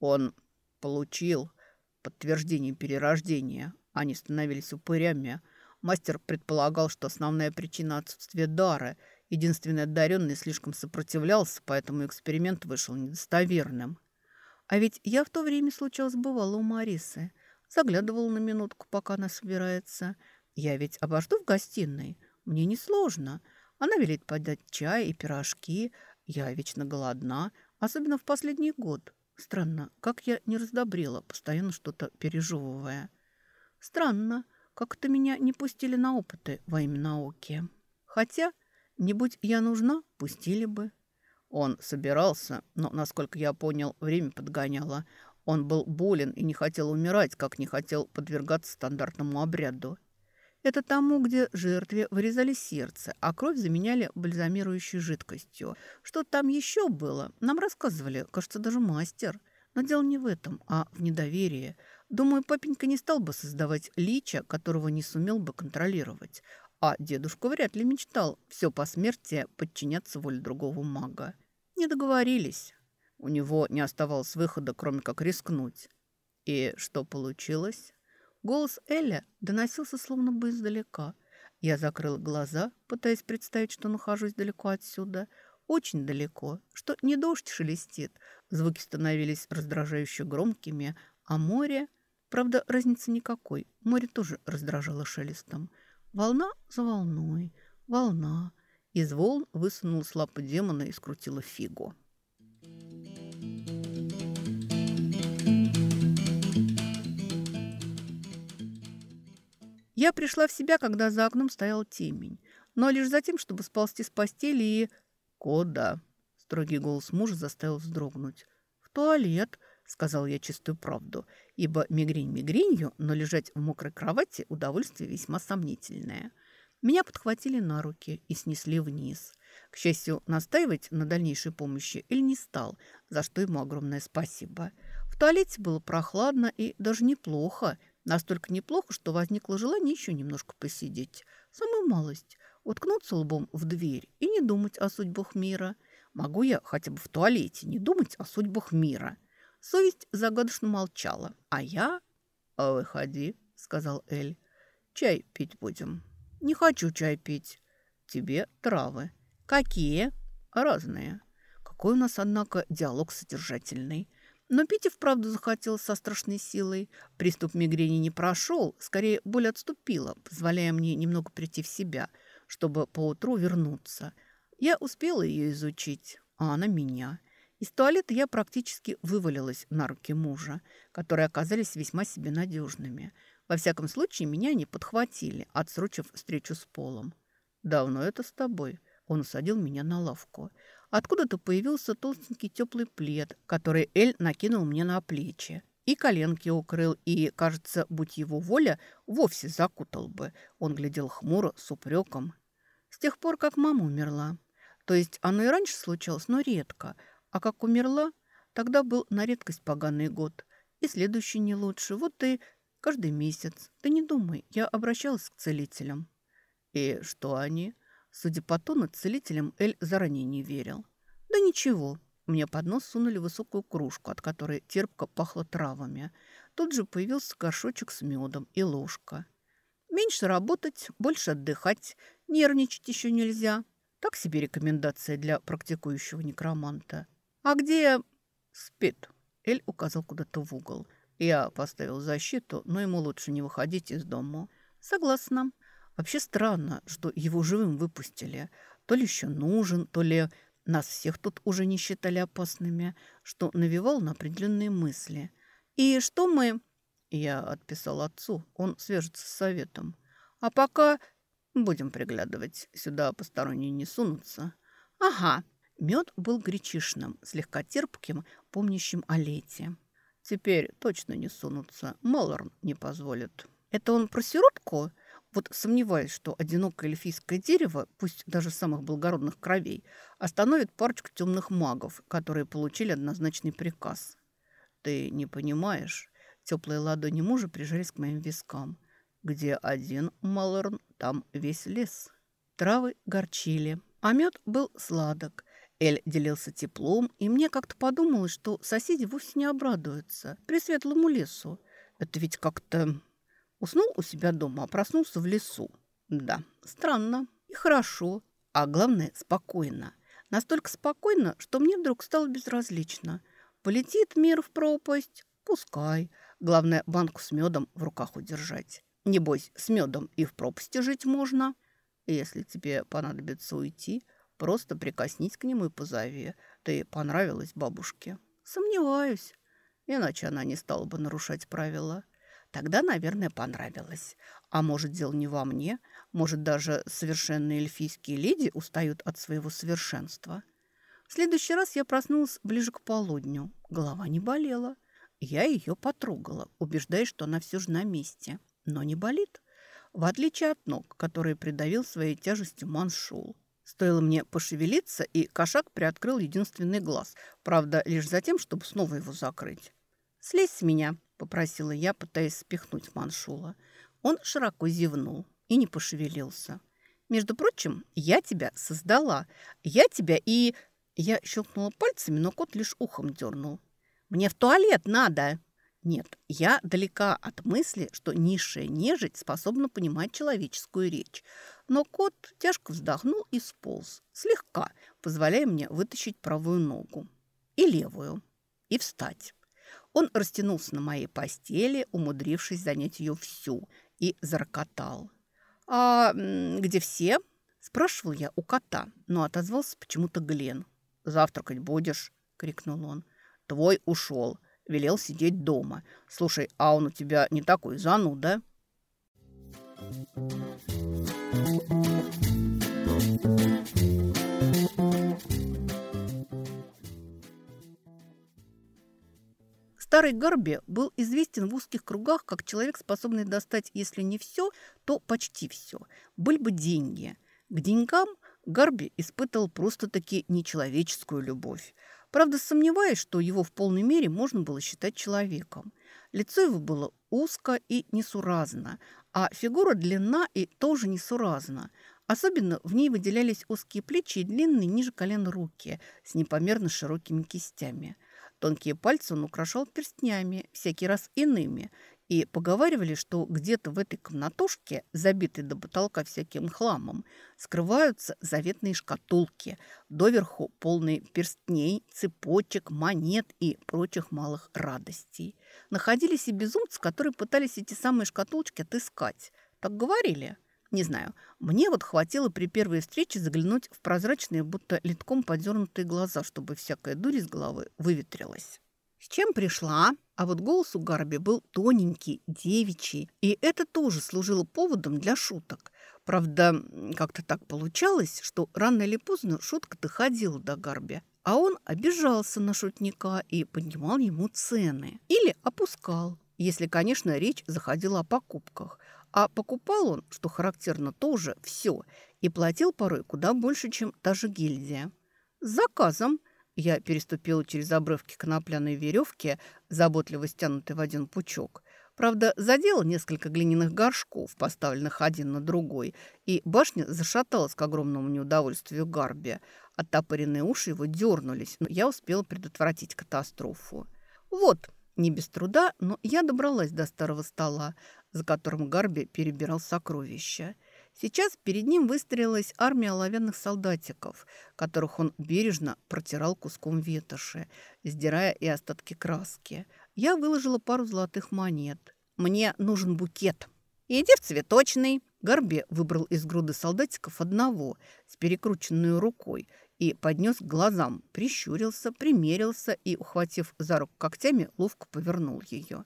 Он получил подтверждение перерождения. Они становились упырями. Мастер предполагал, что основная причина отсутствия дара. Единственный одаренный слишком сопротивлялся, поэтому эксперимент вышел недостоверным. А ведь я в то время случалось бывала у Марисы. Заглядывала на минутку, пока она собирается. Я ведь обожду в гостиной. Мне несложно. Она велит подать чай и пирожки. Я вечно голодна, особенно в последний год. Странно, как я не раздобрела, постоянно что-то пережевывая. Странно, как это меня не пустили на опыты во имя науки. Хотя, не будь я нужна, пустили бы. Он собирался, но, насколько я понял, время подгоняло. Он был болен и не хотел умирать, как не хотел подвергаться стандартному обряду. Это тому, где жертве вырезали сердце, а кровь заменяли бальзамирующей жидкостью. Что там еще было, нам рассказывали, кажется, даже мастер. Но дело не в этом, а в недоверии. Думаю, папенька не стал бы создавать лича, которого не сумел бы контролировать. А дедушка вряд ли мечтал все по смерти подчиняться воле другого мага. Не договорились. У него не оставалось выхода, кроме как рискнуть. И что получилось? Голос Эля доносился словно бы издалека. Я закрыла глаза, пытаясь представить, что нахожусь далеко отсюда. Очень далеко, что не дождь шелестит. Звуки становились раздражающе громкими, а море... Правда, разницы никакой. Море тоже раздражало шелестом. Волна за волной, волна. Из волн высунулась лапа демона и скрутила фигу. Я пришла в себя, когда за окном стоял темень, но лишь за тем, чтобы сползти с постели и... «Куда?» – строгий голос мужа заставил вздрогнуть. «В туалет», – сказал я чистую правду, ибо мигрень мигренью, но лежать в мокрой кровати – удовольствие весьма сомнительное. Меня подхватили на руки и снесли вниз. К счастью, настаивать на дальнейшей помощи Эль не стал, за что ему огромное спасибо. В туалете было прохладно и даже неплохо, Настолько неплохо, что возникло желание еще немножко посидеть. Самую малость. Уткнуться лбом в дверь и не думать о судьбах мира. Могу я хотя бы в туалете не думать о судьбах мира? Совесть загадочно молчала. А я... «А «Выходи», — сказал Эль. «Чай пить будем». «Не хочу чай пить». «Тебе травы». «Какие?» «Разные». Какой у нас, однако, диалог содержательный. Но пить и вправду захотелось со страшной силой. Приступ мигрени не прошел, скорее боль отступила, позволяя мне немного прийти в себя, чтобы поутру вернуться. Я успела ее изучить, а она меня. Из туалета я практически вывалилась на руки мужа, которые оказались весьма себе надежными. Во всяком случае, меня не подхватили, отсрочив встречу с Полом. «Давно это с тобой?» Он усадил меня на лавку. Откуда-то появился толстенький теплый плед, который Эль накинул мне на плечи. И коленки укрыл, и, кажется, будь его воля, вовсе закутал бы. Он глядел хмуро, с упреком. С тех пор, как мама умерла. То есть оно и раньше случалось, но редко. А как умерла, тогда был на редкость поганый год. И следующий не лучше. Вот и каждый месяц. Ты не думай, я обращалась к целителям. И что они? Судя по тону, целителям Эль заранее не верил. «Да ничего». Мне под нос сунули высокую кружку, от которой терпко пахло травами. Тут же появился горшочек с медом и ложка. «Меньше работать, больше отдыхать, нервничать еще нельзя». Так себе рекомендация для практикующего некроманта. «А где...» «Спит», — Эль указал куда-то в угол. Я поставил защиту, но ему лучше не выходить из дома. «Согласна. Вообще странно, что его живым выпустили. То ли еще нужен, то ли нас всех тут уже не считали опасными, что навевал на определенные мысли. И что мы... Я отписал отцу, он свяжется с советом. А пока будем приглядывать, сюда посторонние не сунутся. Ага, мед был гречишным, слегка терпким, помнящим о лете. Теперь точно не сунутся, Малорн не позволит. Это он про сиротку? Вот сомневаюсь, что одинокое эльфийское дерево, пусть даже самых благородных кровей, остановит парочку темных магов, которые получили однозначный приказ. Ты не понимаешь. Теплые ладони мужа прижались к моим вискам. Где один Малорн, там весь лес. Травы горчили, а мед был сладок. Эль делился теплом, и мне как-то подумалось, что соседи вовсе не обрадуются пресветлому лесу. Это ведь как-то Уснул у себя дома, а проснулся в лесу. Да, странно и хорошо, а главное, спокойно. Настолько спокойно, что мне вдруг стало безразлично. Полетит мир в пропасть, пускай. Главное, банку с медом в руках удержать. Небось, с медом и в пропасти жить можно. Если тебе понадобится уйти, просто прикоснись к нему и позови. Ты понравилась бабушке? Сомневаюсь. Иначе она не стала бы нарушать правила. Тогда, наверное, понравилось. А может, дело не во мне. Может, даже совершенные эльфийские леди устают от своего совершенства. В следующий раз я проснулась ближе к полудню. Голова не болела. Я ее потрогала, убеждаясь, что она все же на месте. Но не болит. В отличие от ног, которые придавил своей тяжестью маншул. Стоило мне пошевелиться, и кошак приоткрыл единственный глаз. Правда, лишь за тем, чтобы снова его закрыть. «Слезь с меня», – попросила я, пытаясь спихнуть маншула. Он широко зевнул и не пошевелился. «Между прочим, я тебя создала. Я тебя и...» Я щелкнула пальцами, но кот лишь ухом дернул. «Мне в туалет надо!» Нет, я далека от мысли, что низшая нежить способна понимать человеческую речь. Но кот тяжко вздохнул и сполз, слегка, позволяя мне вытащить правую ногу и левую, и встать. Он растянулся на моей постели, умудрившись занять ее всю, и зарокотал. «А где все?» – спрашивал я у кота, но отозвался почему-то Глен. «Завтракать будешь?» – крикнул он. «Твой ушел. Велел сидеть дома. Слушай, а он у тебя не такой зануда?» Старый Гарби был известен в узких кругах как человек, способный достать, если не все, то почти все. Были бы деньги. К деньгам Гарби испытывал просто-таки нечеловеческую любовь. Правда, сомневаюсь, что его в полной мере можно было считать человеком. Лицо его было узко и несуразно, а фигура длинна и тоже несуразна. Особенно в ней выделялись узкие плечи и длинные ниже колен руки с непомерно широкими кистями – Тонкие пальцы он украшал перстнями, всякий раз иными, и поговаривали, что где-то в этой комнатушке, забитой до потолка всяким хламом, скрываются заветные шкатулки, доверху полные перстней, цепочек, монет и прочих малых радостей. Находились и безумцы, которые пытались эти самые шкатулочки отыскать. Так говорили – не знаю, мне вот хватило при первой встрече заглянуть в прозрачные, будто литком подернутые глаза, чтобы всякая дурь из головы выветрилась. С чем пришла? А вот голос у Гарби был тоненький, девичий, и это тоже служило поводом для шуток. Правда, как-то так получалось, что рано или поздно шутка доходила до Гарби, а он обижался на шутника и поднимал ему цены. Или опускал, если, конечно, речь заходила о покупках – а покупал он, что характерно, тоже все, и платил порой куда больше, чем та же гильдия. С заказом я переступила через обрывки конопляной веревки, заботливо стянутой в один пучок. Правда, задела несколько глиняных горшков, поставленных один на другой, и башня зашаталась к огромному неудовольствию Гарби. Оттопыренные уши его дернулись, но я успела предотвратить катастрофу. Вот, не без труда, но я добралась до старого стола, за которым Гарби перебирал сокровища. Сейчас перед ним выстроилась армия оловянных солдатиков, которых он бережно протирал куском ветоши, сдирая и остатки краски. Я выложила пару золотых монет. «Мне нужен букет». «Иди в цветочный». Гарби выбрал из груды солдатиков одного с перекрученной рукой и поднес к глазам, прищурился, примерился и, ухватив за руку когтями, ловко повернул ее.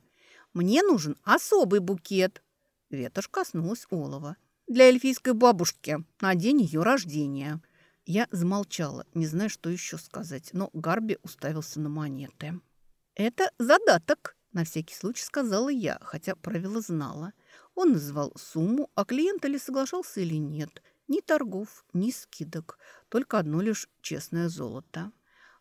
Мне нужен особый букет». Ветошь коснулась олова. «Для эльфийской бабушки на день ее рождения». Я замолчала, не зная, что еще сказать, но Гарби уставился на монеты. «Это задаток», – на всякий случай сказала я, хотя правила знала. Он называл сумму, а клиент или соглашался, или нет. Ни торгов, ни скидок, только одно лишь честное золото.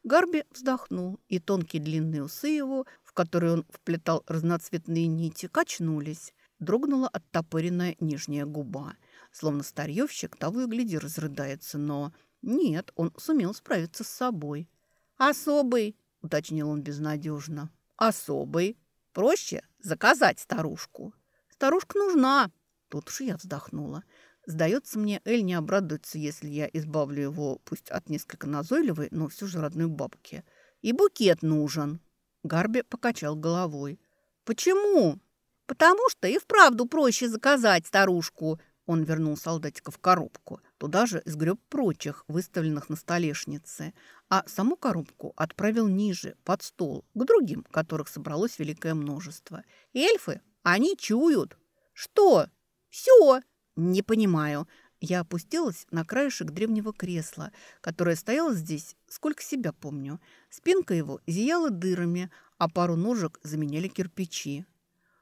Гарби вздохнул, и тонкие длинные усы его в которые он вплетал разноцветные нити, качнулись. Дрогнула оттопыренная нижняя губа. Словно старьевщик того и гляди разрыдается, но... Нет, он сумел справиться с собой. «Особый», — уточнил он безнадежно. «Особый. Проще заказать старушку». Старушка нужна. Тут уж я вздохнула. Сдается мне, Эль не обрадуется, если я избавлю его, пусть от несколько назойливой, но все же родной бабки. И букет нужен. Гарби покачал головой. «Почему?» «Потому что и вправду проще заказать старушку», он вернул солдатика в коробку. Туда же сгреб прочих, выставленных на столешнице. А саму коробку отправил ниже, под стол, к другим, которых собралось великое множество. Эльфы, они чуют. Что? Все. Не понимаю. Я опустилась на краешек древнего кресла, которое стояло здесь, сколько себя помню. Спинка его зияла дырами, а пару ножек заменяли кирпичи.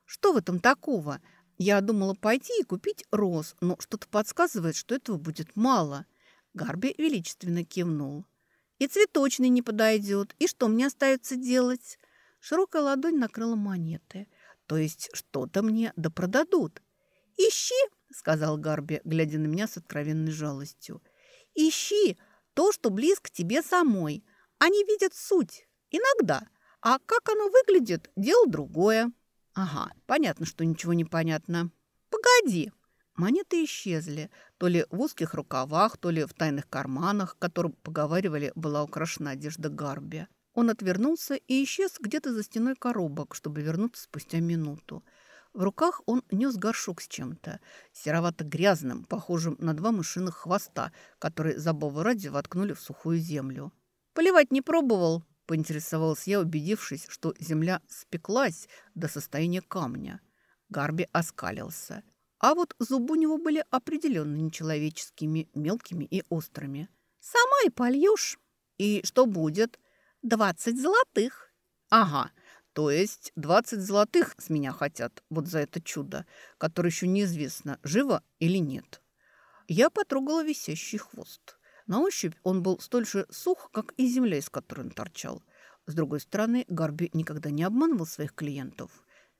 Что в этом такого? Я думала пойти и купить роз, но что-то подсказывает, что этого будет мало. Гарби величественно кивнул. И цветочный не подойдет. И что мне остается делать? Широкая ладонь накрыла монеты. То есть что-то мне да продадут. «Ищи!» – сказал Гарби, глядя на меня с откровенной жалостью. «Ищи то, что близко тебе самой. Они видят суть. Иногда. А как оно выглядит – дело другое». Ага, понятно, что ничего не понятно. Погоди. Монеты исчезли. То ли в узких рукавах, то ли в тайных карманах, которым, поговаривали, была украшена одежда Гарби. Он отвернулся и исчез где-то за стеной коробок, чтобы вернуться спустя минуту. В руках он нес горшок с чем-то, серовато-грязным, похожим на два мышиных хвоста, которые за бобу ради воткнули в сухую землю. «Поливать не пробовал?» Поинтересовалась я, убедившись, что земля спеклась до состояния камня. Гарби оскалился. А вот зубы у него были определенно нечеловеческими, мелкими и острыми. «Сама и польешь». «И что будет?» «Двадцать золотых». «Ага, то есть двадцать золотых с меня хотят вот за это чудо, которое еще неизвестно, живо или нет». Я потрогала висящий хвост. На ощупь он был столь же сух, как и земля, из которой он торчал. С другой стороны, Гарби никогда не обманывал своих клиентов.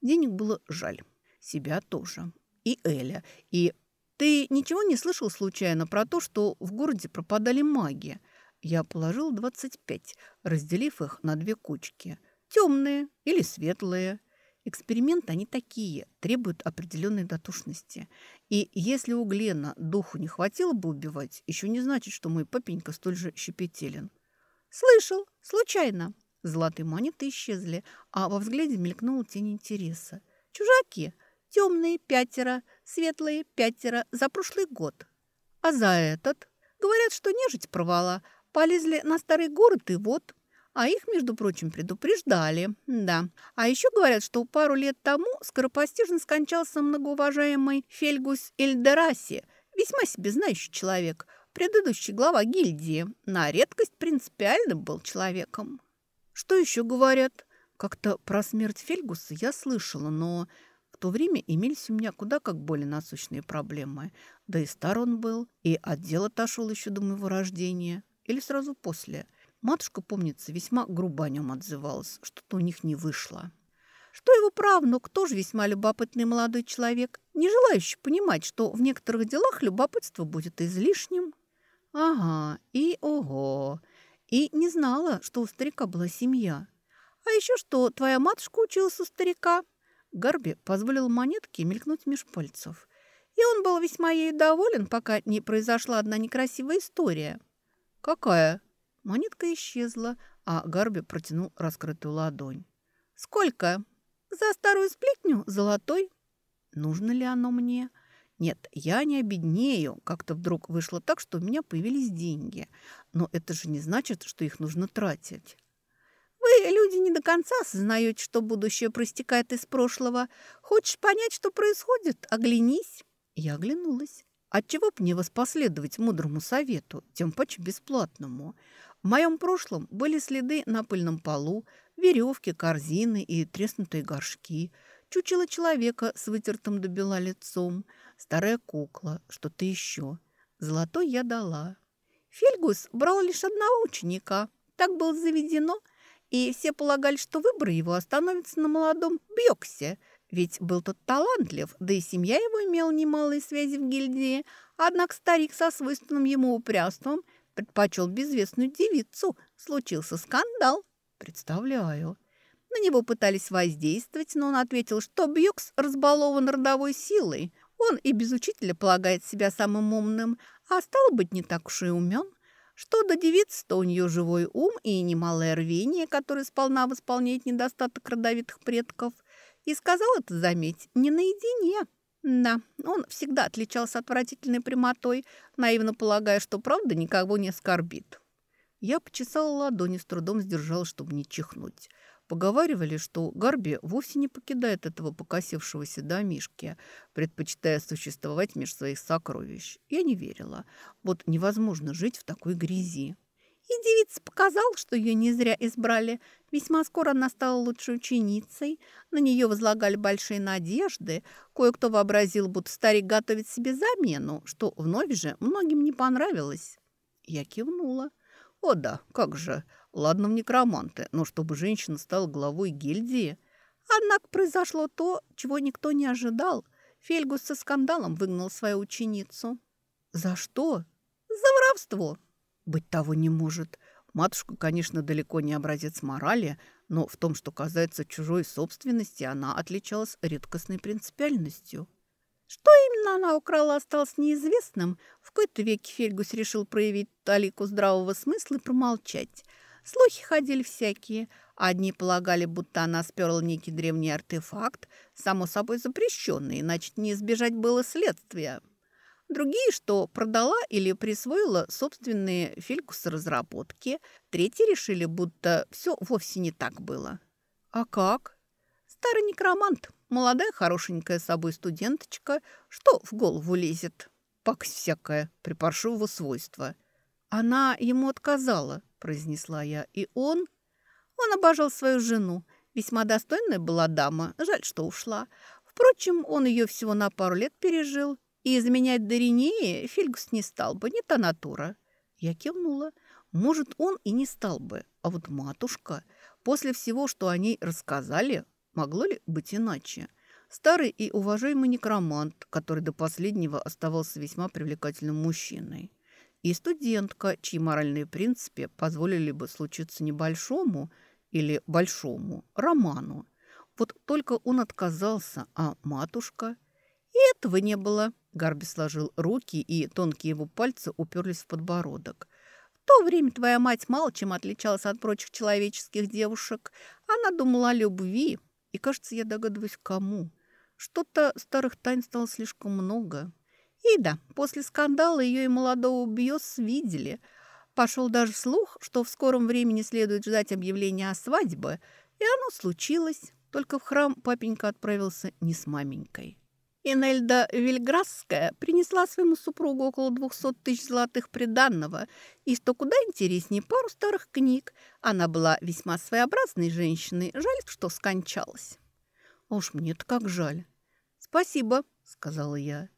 Денег было жаль. Себя тоже. И Эля. И ты ничего не слышал случайно про то, что в городе пропадали маги? Я положил 25, разделив их на две кучки. Темные или светлые. Эксперименты они такие, требуют определенной дотушности. И если у Глена духу не хватило бы убивать, еще не значит, что мой папенька столь же щепетилен. «Слышал, случайно». Золотые монеты исчезли, а во взгляде мелькнула тень интереса. «Чужаки! Темные пятеро, светлые пятеро за прошлый год. А за этот? Говорят, что нежить провала. Полезли на старый город и вот...» А их, между прочим, предупреждали. Да. А еще говорят, что пару лет тому скоропостижно скончался многоуважаемый Фельгус Эльдераси, весьма себе знающий человек, предыдущий глава гильдии. На редкость принципиальным был человеком. Что еще говорят? Как-то про смерть Фельгуса я слышала, но в то время имелись у меня куда как более насущные проблемы. Да и стар он был, и отдел отошел еще до моего рождения. Или сразу после – Матушка, помнится, весьма грубо о нем отзывалась. Что-то у них не вышло. Что его правнук тоже весьма любопытный молодой человек, не желающий понимать, что в некоторых делах любопытство будет излишним. Ага, и ого. И не знала, что у старика была семья. А еще что, твоя матушка училась у старика. Гарби позволил монетке мелькнуть меж пальцев. И он был весьма ею доволен, пока не произошла одна некрасивая история. «Какая?» Монетка исчезла, а Гарби протянул раскрытую ладонь. «Сколько?» «За старую сплетню золотой». «Нужно ли оно мне?» «Нет, я не обеднею. Как-то вдруг вышло так, что у меня появились деньги. Но это же не значит, что их нужно тратить». «Вы, люди, не до конца осознаете, что будущее проистекает из прошлого. Хочешь понять, что происходит? Оглянись». Я оглянулась. Отчего б мне воспоследовать мудрому совету, тем паче бесплатному? В моем прошлом были следы на пыльном полу, веревки, корзины и треснутые горшки, чучело человека с вытертым до бела лицом, старая кукла, что-то еще. Золотой я дала. Фельгус брал лишь одного ученика. Так было заведено, и все полагали, что выбор его остановится на молодом Бьоксе, ведь был тот талантлив, да и семья его имела немалые связи в гильдии. Однако старик со свойственным ему упрямством – предпочел безвестную девицу. Случился скандал. Представляю. На него пытались воздействовать, но он ответил, что Бьюкс разбалован родовой силой. Он и без учителя полагает себя самым умным, а стал быть не так уж и умен. Что до девиц, то у нее живой ум и немалое рвение, которое сполна восполняет недостаток родовитых предков. И сказал это, заметь, не наедине. Да, он всегда отличался отвратительной прямотой, наивно полагая, что правда никого не оскорбит. Я почесала ладони, с трудом сдержала, чтобы не чихнуть. Поговаривали, что Гарби вовсе не покидает этого покосившегося домишки, предпочитая существовать меж своих сокровищ. Я не верила. Вот невозможно жить в такой грязи. И девица показал, что ее не зря избрали. Весьма скоро она стала лучшей ученицей. На нее возлагали большие надежды. Кое-кто вообразил, будто старик готовит себе замену, что вновь же многим не понравилось. Я кивнула. «О да, как же!» Ладно в некроманты, но чтобы женщина стала главой гильдии. Однако произошло то, чего никто не ожидал. Фельгус со скандалом выгнал свою ученицу. За что? За воровство. Быть того не может. Матушка, конечно, далеко не образец морали, но в том, что касается чужой собственности, она отличалась редкостной принципиальностью. Что именно она украла, осталось неизвестным. В какой-то веке Фельгус решил проявить талику здравого смысла и промолчать – Слухи ходили всякие. Одни полагали, будто она сперла некий древний артефакт, само собой запрещенный, иначе не избежать было следствия. Другие, что продала или присвоила собственные филькус-разработки. Третьи решили, будто все вовсе не так было. А как? Старый некромант, молодая хорошенькая собой студенточка, что в голову лезет? Пакость всякая, припаршивого свойства. Она ему отказала, произнесла я. И он... Он обожал свою жену. Весьма достойная была дама. Жаль, что ушла. Впрочем, он ее всего на пару лет пережил. И изменять Доринее Фильгус не стал бы, не та натура. Я кивнула. Может, он и не стал бы. А вот матушка, после всего, что о ней рассказали, могло ли быть иначе? Старый и уважаемый некромант, который до последнего оставался весьма привлекательным мужчиной и студентка, чьи моральные принципы позволили бы случиться небольшому или большому роману. Вот только он отказался, а матушка... И этого не было. Гарби сложил руки, и тонкие его пальцы уперлись в подбородок. В то время твоя мать мало чем отличалась от прочих человеческих девушек. Она думала о любви, и, кажется, я догадываюсь, кому. Что-то старых тайн стало слишком много. И да, после скандала ее и молодого Бьос видели. Пошел даже слух, что в скором времени следует ждать объявления о свадьбе, и оно случилось. Только в храм папенька отправился не с маменькой. Инельда Вильграсская принесла своему супругу около двухсот тысяч золотых приданного и, что куда интереснее, пару старых книг. Она была весьма своеобразной женщиной, жаль, что скончалась. «Уж мне-то как жаль». «Спасибо», — сказала я.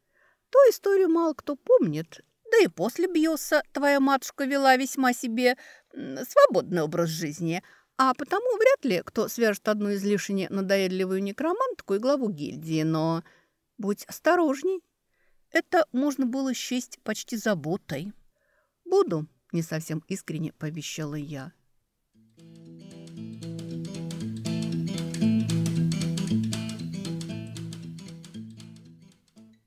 Ту историю мало кто помнит. Да и после Бьоса твоя матушка вела весьма себе свободный образ жизни, а потому вряд ли кто свяжет одну излишне надоедливую некромантку и главу гильдии, но будь осторожней. Это можно было счесть почти заботой. «Буду», — не совсем искренне пообещала я.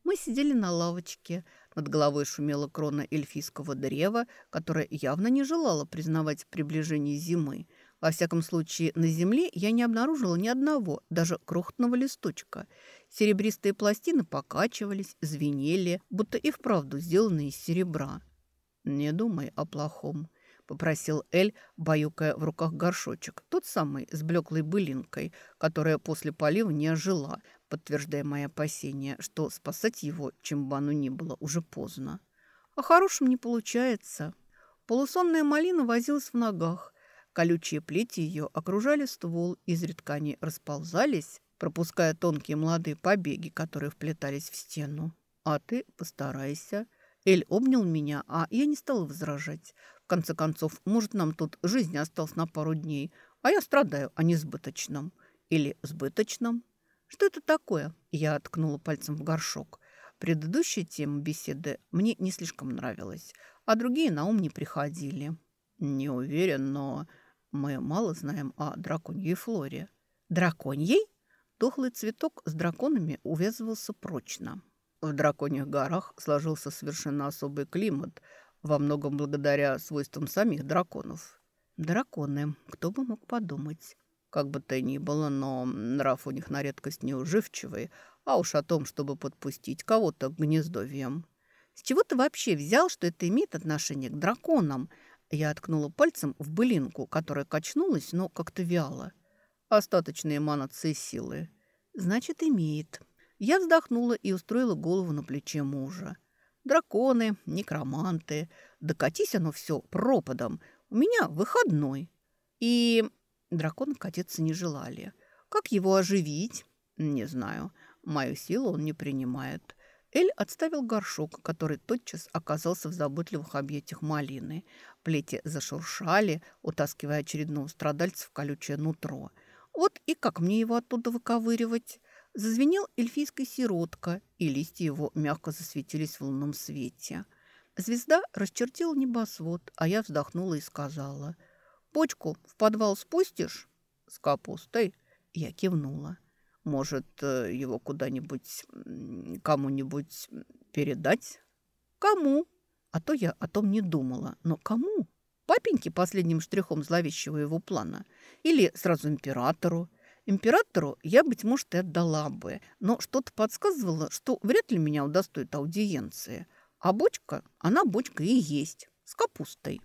Мы сидели на лавочке. Над головой шумела крона эльфийского древа, которое явно не желало признавать приближение зимы. Во всяком случае, на земле я не обнаружила ни одного, даже крохотного листочка. Серебристые пластины покачивались, звенели, будто и вправду сделаны из серебра. «Не думай о плохом», — попросил Эль, баюкая в руках горшочек, тот самый с блеклой былинкой, которая после полива не ожила, подтверждая мои опасения, что спасать его, чем бы оно ни было, уже поздно. А хорошим не получается. Полусонная малина возилась в ногах. Колючие плети ее окружали ствол, изредка они расползались, пропуская тонкие молодые побеги, которые вплетались в стену. «А ты постарайся». Эль обнял меня, а я не стала возражать. В конце концов, может, нам тут жизнь осталась на пару дней, а я страдаю о несбыточном. Или сбыточном. «Что это такое?» Я ткнула пальцем в горшок. Предыдущая тема беседы мне не слишком нравилась, а другие на ум не приходили. «Не уверен, но мы мало знаем о драконьей флоре». Драконьей? Тухлый цветок с драконами увязывался прочно. В драконьих горах сложился совершенно особый климат, во многом благодаря свойствам самих драконов. Драконы, кто бы мог подумать. Как бы то ни было, но нрав у них на редкость неуживчивый, а уж о том, чтобы подпустить кого-то к гнездовьям. С чего ты вообще взял, что это имеет отношение к драконам? Я откнула пальцем в былинку, которая качнулась, но как-то вяло. Остаточные эманации силы. Значит, имеет. Я вздохнула и устроила голову на плече мужа. Драконы, некроманты. Докатись оно все пропадом. У меня выходной. И драконы катиться не желали. Как его оживить? Не знаю. Мою силу он не принимает. Эль отставил горшок, который тотчас оказался в заботливых объятиях малины. Плети зашуршали, утаскивая очередного страдальца в колючее нутро. Вот и как мне его оттуда выковыривать? Зазвенел эльфийская сиротка, и листья его мягко засветились в лунном свете. Звезда расчертила небосвод, а я вздохнула и сказала, «Почку в подвал спустишь?» «С капустой?» Я кивнула. Может, э, его куда-нибудь, кому-нибудь передать? Кому? А то я о том не думала. Но кому? Папеньке последним штрихом зловещего его плана? Или сразу императору? Императору я, быть может, и отдала бы, но что-то подсказывало, что вряд ли меня удостоит аудиенции. А бочка, она бочка и есть, с капустой.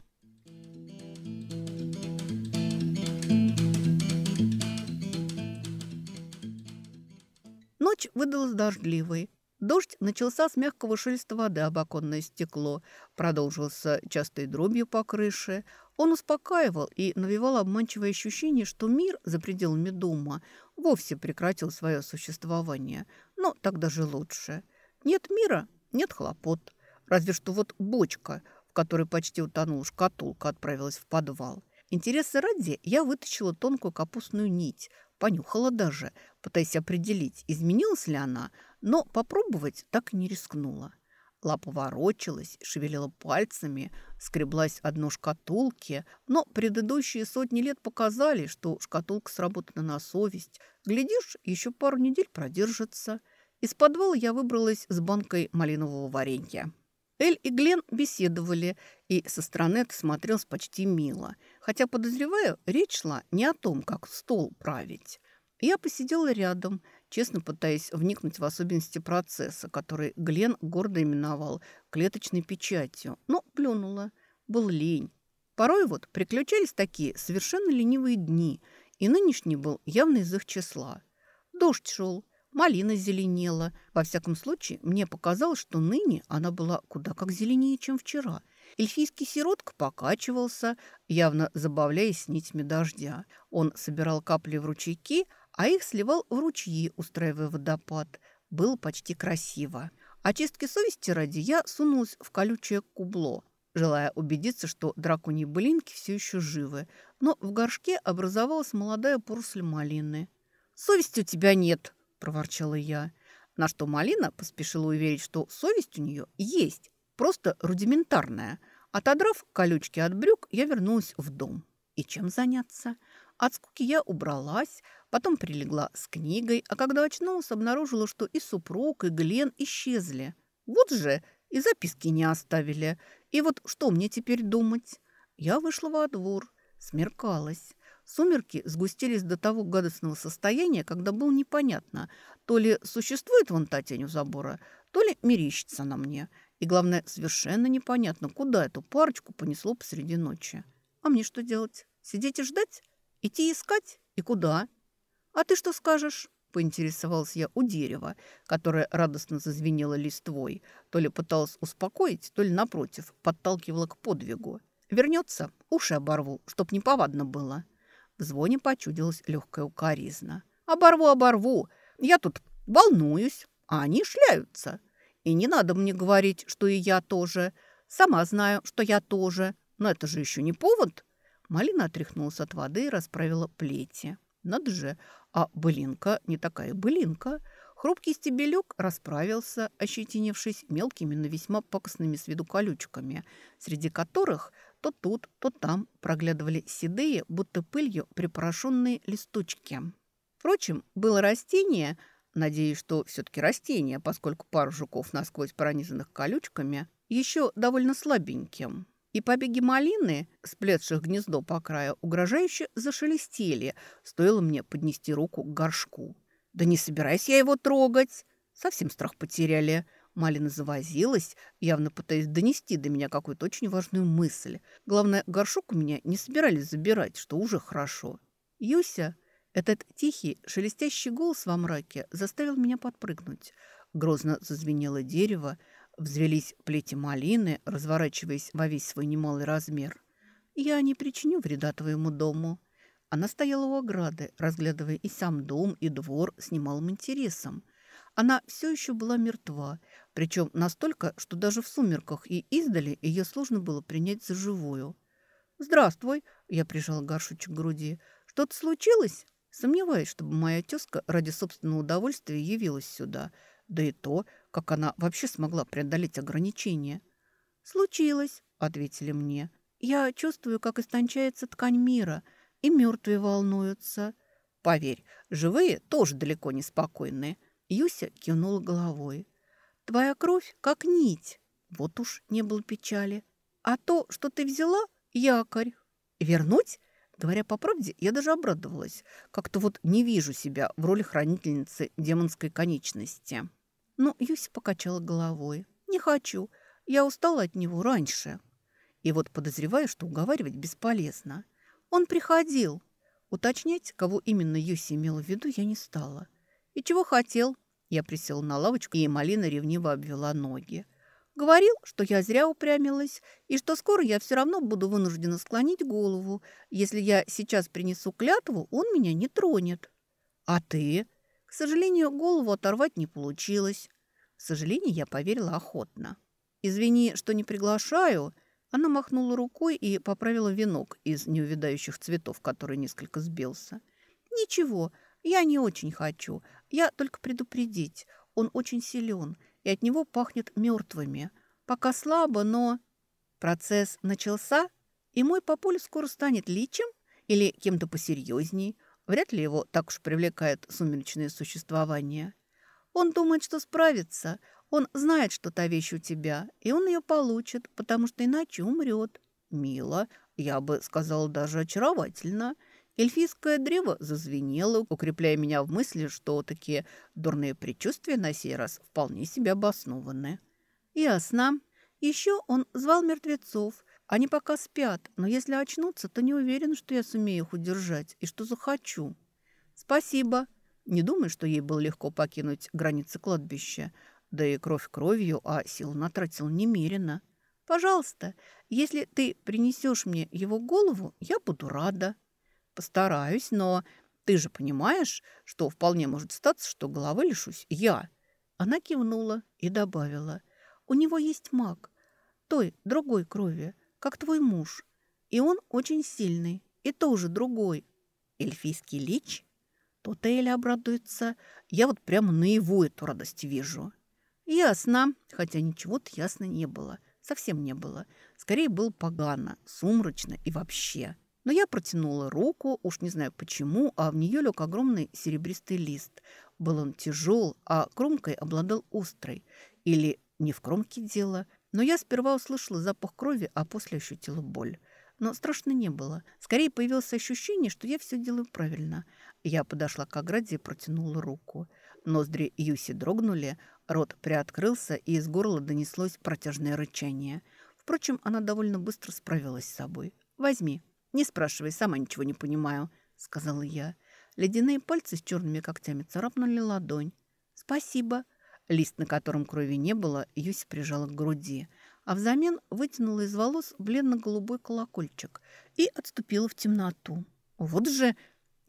Ночь выдалась дождливой. Дождь начался с мягкого шелеста воды об оконное стекло, продолжился частой дробью по крыше. Он успокаивал и навевал обманчивое ощущение, что мир за пределами дома вовсе прекратил свое существование. Но так даже лучше. Нет мира, нет хлопот. Разве что вот бочка, в которой почти утонула шкатулка, отправилась в подвал. Интересы ради я вытащила тонкую капустную нить, понюхала даже, пытаясь определить, изменилась ли она, но попробовать так и не рискнула. Лапа ворочалась, шевелила пальцами, скреблась о дно шкатулки, но предыдущие сотни лет показали, что шкатулка сработана на совесть. Глядишь, еще пару недель продержится. Из подвала я выбралась с банкой малинового варенья. Эль и Глен беседовали, и со стороны это смотрелось почти мило. Хотя, подозреваю, речь шла не о том, как стол править. Я посидела рядом, честно пытаясь вникнуть в особенности процесса, который Глен гордо именовал клеточной печатью, но плюнула. Был лень. Порой вот приключались такие совершенно ленивые дни, и нынешний был явно из их числа. Дождь шел, малина зеленела. Во всяком случае, мне показалось, что ныне она была куда как зеленее, чем вчера. Эльфийский сиротка покачивался, явно забавляясь нитями дождя. Он собирал капли в ручейки, а их сливал в ручьи, устраивая водопад. Было почти красиво. Очистки совести ради я сунулась в колючее кубло, желая убедиться, что драконьи былинки все еще живы. Но в горшке образовалась молодая поросль малины. «Совести у тебя нет!» – проворчала я. На что Малина поспешила уверить, что совесть у нее есть, просто рудиментарная. Отодрав колючки от брюк, я вернулась в дом. И чем заняться? От скуки я убралась, потом прилегла с книгой, а когда очнулась, обнаружила, что и супруг, и Глен исчезли. Вот же, и записки не оставили. И вот что мне теперь думать? Я вышла во двор, смеркалась. Сумерки сгустились до того гадостного состояния, когда было непонятно, то ли существует вон та тень у забора, то ли мерещится на мне. И, главное, совершенно непонятно, куда эту парочку понесло посреди ночи. А мне что делать? Сидеть и ждать? Идти искать? И куда? А ты что скажешь? Поинтересовалась я у дерева, которое радостно зазвенело листвой. То ли пыталась успокоить, то ли, напротив, подталкивала к подвигу. Вернется, уши оборву, чтоб неповадно было. В звоне почудилась легкая укоризна. «Оборву, оборву! Я тут волнуюсь, а они шляются. И не надо мне говорить, что и я тоже. Сама знаю, что я тоже. Но это же еще не повод». Малина отряхнулась от воды и расправила плети. Надо же, а былинка не такая былинка. Хрупкий стебелек расправился, ощетинившись мелкими, но весьма пакостными с виду колючками, среди которых то тут, то там проглядывали седые, будто пылью припорошенные листочки. Впрочем, было растение, надеюсь, что все-таки растение, поскольку пару жуков насквозь пронизанных колючками, еще довольно слабеньким. И побеги малины, сплетших гнездо по краю, угрожающе зашелестели, стоило мне поднести руку к горшку. «Да не собирайся я его трогать!» Совсем страх потеряли. Малина завозилась, явно пытаясь донести до меня какую-то очень важную мысль. Главное, горшок у меня не собирались забирать, что уже хорошо. «Юся!» Этот тихий, шелестящий голос во мраке заставил меня подпрыгнуть. Грозно зазвенело дерево, взвелись плети малины, разворачиваясь во весь свой немалый размер. «Я не причиню вреда твоему дому». Она стояла у ограды, разглядывая и сам дом, и двор с немалым интересом. Она все еще была мертва, причем настолько, что даже в сумерках и издали ее сложно было принять за живую. «Здравствуй!» – я прижала горшочек к груди. «Что-то случилось?» Сомневаюсь, чтобы моя тезка ради собственного удовольствия явилась сюда. Да и то, как она вообще смогла преодолеть ограничения. «Случилось», — ответили мне. «Я чувствую, как истончается ткань мира, и мертвые волнуются». «Поверь, живые тоже далеко не спокойные». Юся кивнула головой. «Твоя кровь как нить». Вот уж не было печали. «А то, что ты взяла, якорь». «Вернуть?» Говоря по правде, я даже обрадовалась. Как-то вот не вижу себя в роли хранительницы демонской конечности. Но Юся покачала головой. «Не хочу. Я устала от него раньше». И вот подозреваю, что уговаривать бесполезно. Он приходил. Уточнять, кого именно Юси имела в виду, я не стала. «И чего хотел?» Я присела на лавочку, и Малина ревниво обвела ноги. Говорил, что я зря упрямилась, и что скоро я все равно буду вынуждена склонить голову. Если я сейчас принесу клятву, он меня не тронет. А ты? К сожалению, голову оторвать не получилось. К сожалению, я поверила охотно. «Извини, что не приглашаю». Она махнула рукой и поправила венок из неувядающих цветов, который несколько сбился. «Ничего, я не очень хочу. Я только предупредить. Он очень силен и от него пахнет мертвыми. Пока слабо, но... Процесс начался, и мой папуль скоро станет личем или кем-то посерьезней. Вряд ли его так уж привлекает сумеречное существование. Он думает, что справится. Он знает, что та вещь у тебя, и он ее получит, потому что иначе умрет. Мило, я бы сказала даже очаровательно – Эльфийское древо зазвенело, укрепляя меня в мысли, что такие дурные предчувствия на сей раз вполне себе обоснованы. Ясно. Еще он звал мертвецов. Они пока спят, но если очнутся, то не уверен, что я сумею их удержать и что захочу. Спасибо. Не думаю, что ей было легко покинуть границы кладбища. Да и кровь кровью, а сил натратил немерено. Пожалуйста, если ты принесешь мне его голову, я буду рада. Постараюсь, но ты же понимаешь, что вполне может статься, что головы лишусь я». Она кивнула и добавила. «У него есть маг, той, другой крови, как твой муж. И он очень сильный, и тоже другой. Эльфийский лич?» Тут Эля обрадуется. Я вот прямо наяву эту радость вижу. Ясно, хотя ничего-то ясно не было. Совсем не было. Скорее было погано, сумрачно и вообще. Но я протянула руку, уж не знаю почему, а в нее лег огромный серебристый лист. Был он тяжел, а кромкой обладал острой. Или не в кромке дело. Но я сперва услышала запах крови, а после ощутила боль. Но страшно не было. Скорее появилось ощущение, что я все делаю правильно. Я подошла к ограде и протянула руку. Ноздри Юси дрогнули, рот приоткрылся, и из горла донеслось протяжное рычание. Впрочем, она довольно быстро справилась с собой. «Возьми», «Не спрашивай, сама ничего не понимаю», — сказала я. Ледяные пальцы с черными когтями царапнули ладонь. «Спасибо». Лист, на котором крови не было, Юсь прижала к груди, а взамен вытянула из волос бледно-голубой колокольчик и отступила в темноту. «Вот же...»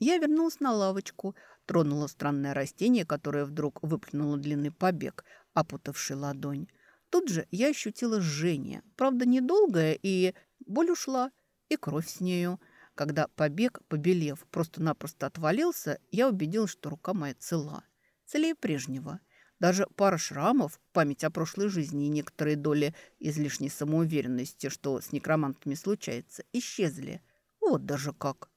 Я вернулась на лавочку, тронула странное растение, которое вдруг выплюнуло длинный побег, опутавший ладонь. Тут же я ощутила жжение, правда, недолгое, и боль ушла и кровь с нею. Когда побег, побелев, просто-напросто отвалился, я убедилась, что рука моя цела. Целее прежнего. Даже пара шрамов, память о прошлой жизни и некоторые доли излишней самоуверенности, что с некромантами случается, исчезли. Вот даже как.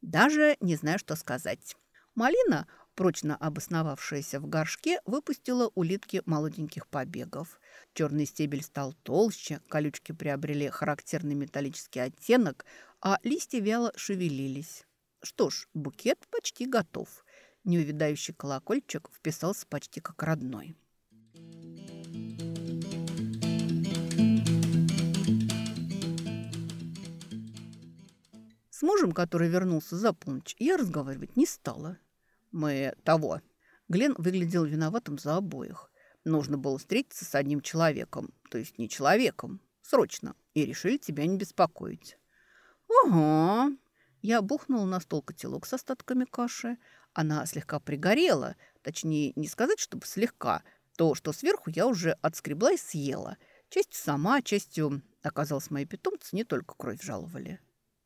Даже не знаю, что сказать. Малина, прочно обосновавшаяся в горшке, выпустила улитки молоденьких побегов. Черный стебель стал толще, колючки приобрели характерный металлический оттенок, а листья вяло шевелились. Что ж, букет почти готов. Неувидающий колокольчик вписался почти как родной. С мужем, который вернулся за полночь, я разговаривать не стала. Мы того. Глен выглядел виноватым за обоих. Нужно было встретиться с одним человеком, то есть не человеком, срочно, и решили тебя не беспокоить. Ага. Я бухнула на стол котелок с остатками каши. Она слегка пригорела, точнее, не сказать, чтобы слегка. То, что сверху я уже отскребла и съела. Частью сама, частью, оказалось, мои питомцы не только кровь жаловали.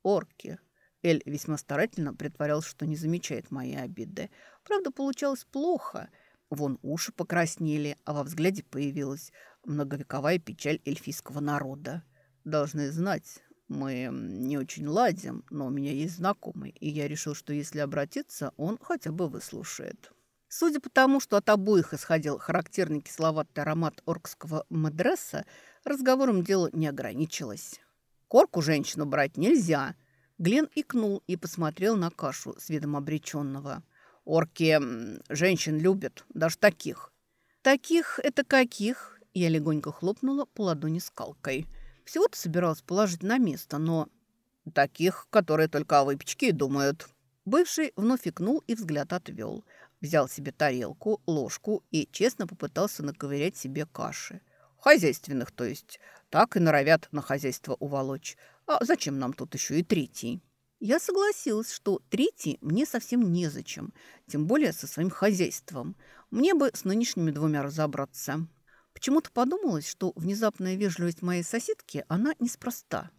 Орки. Эль весьма старательно притворялся, что не замечает мои обиды. Правда, получалось плохо. Вон уши покраснели, а во взгляде появилась многовековая печаль эльфийского народа. Должны знать, мы не очень ладим, но у меня есть знакомый, и я решил, что если обратиться, он хотя бы выслушает. Судя по тому, что от обоих исходил характерный кисловатый аромат оркского мадресса, разговором дело не ограничилось. «Корку женщину брать нельзя!» Глен икнул и посмотрел на кашу с видом обреченного. «Орки женщин любят, даже таких». «Таких – это каких?» Я легонько хлопнула по ладони скалкой. Всего-то собиралась положить на место, но... «Таких, которые только о выпечке и думают». Бывший вновь икнул и взгляд отвел. Взял себе тарелку, ложку и честно попытался наковырять себе каши. Хозяйственных, то есть. Так и норовят на хозяйство уволочь. А зачем нам тут еще и третий? Я согласилась, что третий мне совсем незачем, тем более со своим хозяйством. Мне бы с нынешними двумя разобраться. Почему-то подумалось, что внезапная вежливость моей соседки, она неспроста.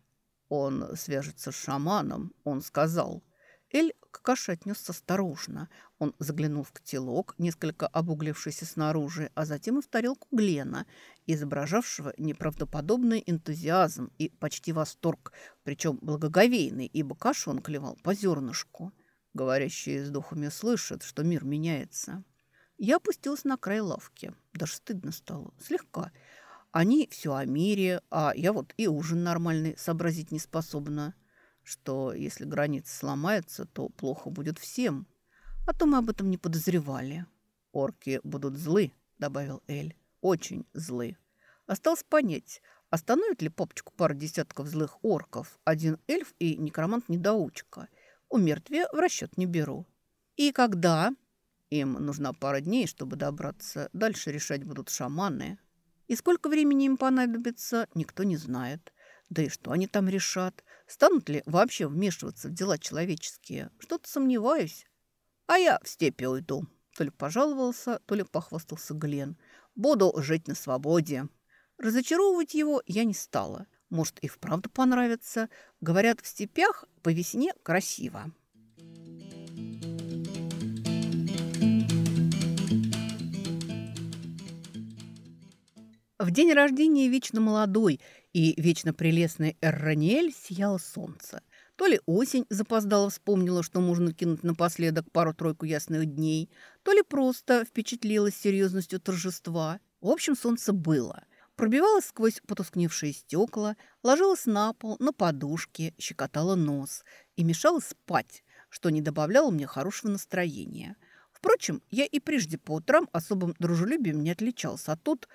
Он свяжется с шаманом, он сказал. Эль к каше отнесся осторожно. Он заглянул в котелок, несколько обуглившийся снаружи, а затем и в тарелку Глена, изображавшего неправдоподобный энтузиазм и почти восторг, причем благоговейный, ибо кашу он клевал по зернышку. Говорящие с духами слышат, что мир меняется. Я опустилась на край лавки. Даже стыдно стало. Слегка. Они все о мире, а я вот и ужин нормальный сообразить не способна что если границы сломаются, то плохо будет всем. А то мы об этом не подозревали. «Орки будут злы», — добавил Эль. «Очень злы. Осталось понять, остановит ли попочку пару десятков злых орков, один эльф и некромант-недоучка. У мертвия в расчет не беру. И когда? Им нужна пара дней, чтобы добраться. Дальше решать будут шаманы. И сколько времени им понадобится, никто не знает. Да и что они там решат? Станут ли вообще вмешиваться в дела человеческие? Что-то сомневаюсь. А я в степи уйду. То ли пожаловался, то ли похвастался Глен. Буду жить на свободе. Разочаровывать его я не стала. Может, и вправду понравится. Говорят, в степях по весне красиво. В день рождения вечно молодой и вечно прелестной Эрраниэль сияло солнце. То ли осень запоздала вспомнила, что можно кинуть напоследок пару-тройку ясных дней, то ли просто впечатлилась серьезностью торжества. В общем, солнце было. Пробивалось сквозь потускневшие стекла, ложилось на пол, на подушке, щекотало нос и мешало спать, что не добавляло мне хорошего настроения. Впрочем, я и прежде по утрам особым дружелюбием не отличался, а тут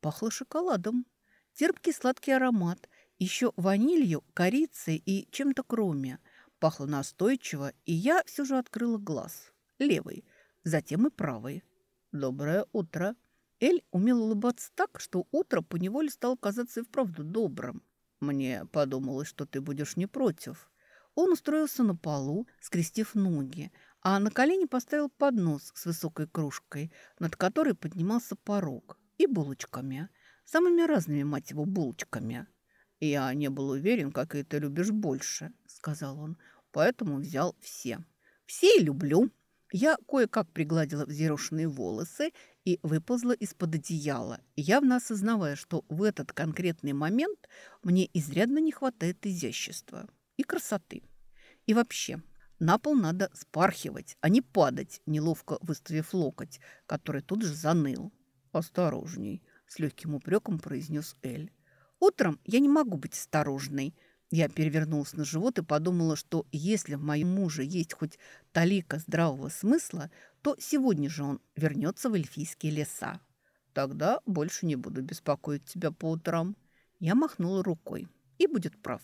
Пахло шоколадом. Терпкий сладкий аромат, еще ванилью, корицей и чем-то кроме. Пахло настойчиво, и я все же открыла глаз. Левый, затем и правый. «Доброе утро!» Эль умел улыбаться так, что утро поневоле стало казаться и вправду добрым. «Мне подумалось, что ты будешь не против». Он устроился на полу, скрестив ноги, а на колени поставил поднос с высокой кружкой, над которой поднимался порог и булочками. Самыми разными, мать его, булочками. «Я не был уверен, как ты любишь больше», — сказал он, «поэтому взял все». «Все и люблю». Я кое-как пригладила взъерошенные волосы и выползла из-под одеяла, явно осознавая, что в этот конкретный момент мне изрядно не хватает изящества и красоты. И вообще, На пол надо спархивать, а не падать, неловко выставив локоть, который тут же заныл. «Осторожней», – с легким упреком произнес Эль. «Утром я не могу быть осторожной». Я перевернулась на живот и подумала, что если в моем муже есть хоть талика здравого смысла, то сегодня же он вернется в эльфийские леса. Тогда больше не буду беспокоить тебя по утрам. Я махнула рукой. И будет прав.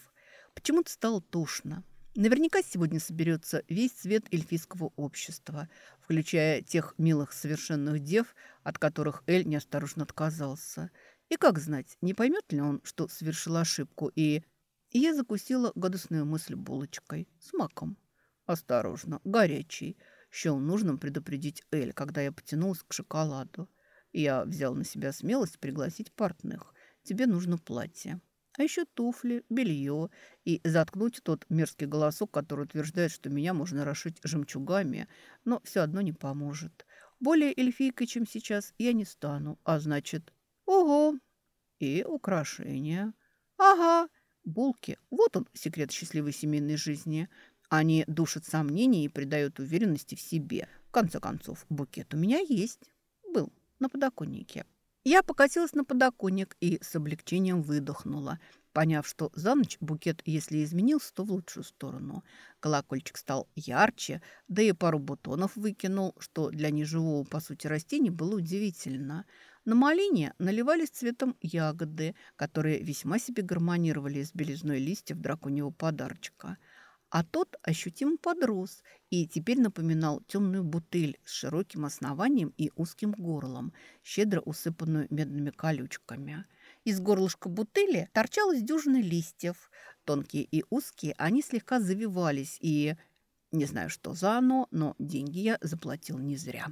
Почему-то стало тошно. Наверняка сегодня соберется весь цвет эльфийского общества, включая тех милых совершенных дев, от которых Эль неосторожно отказался. И как знать, не поймет ли он, что совершил ошибку, и... И я закусила гадостную мысль булочкой с маком. Осторожно, горячий. Счел нужным предупредить Эль, когда я потянулась к шоколаду. Я взял на себя смелость пригласить портных. Тебе нужно платье. А еще туфли, белье и заткнуть тот мерзкий голосок, который утверждает, что меня можно расшить жемчугами, но все одно не поможет. Более эльфийкой, чем сейчас, я не стану, а значит... Ого! И украшения. Ага, булки. Вот он, секрет счастливой семейной жизни. Они душат сомнения и придают уверенности в себе. В конце концов, букет у меня есть. Был на подоконнике. Я покатилась на подоконник и с облегчением выдохнула, поняв, что за ночь букет, если изменился, то в лучшую сторону. Колокольчик стал ярче, да и пару бутонов выкинул, что для неживого, по сути, растения было удивительно. На малине наливались цветом ягоды, которые весьма себе гармонировали с белизной листьев драконьего подарочка – а тот ощутимо подрос и теперь напоминал темную бутыль с широким основанием и узким горлом, щедро усыпанную медными колючками. Из горлышка бутыли торчалось дюжина листьев. Тонкие и узкие, они слегка завивались, и... Не знаю, что за оно, но деньги я заплатил не зря.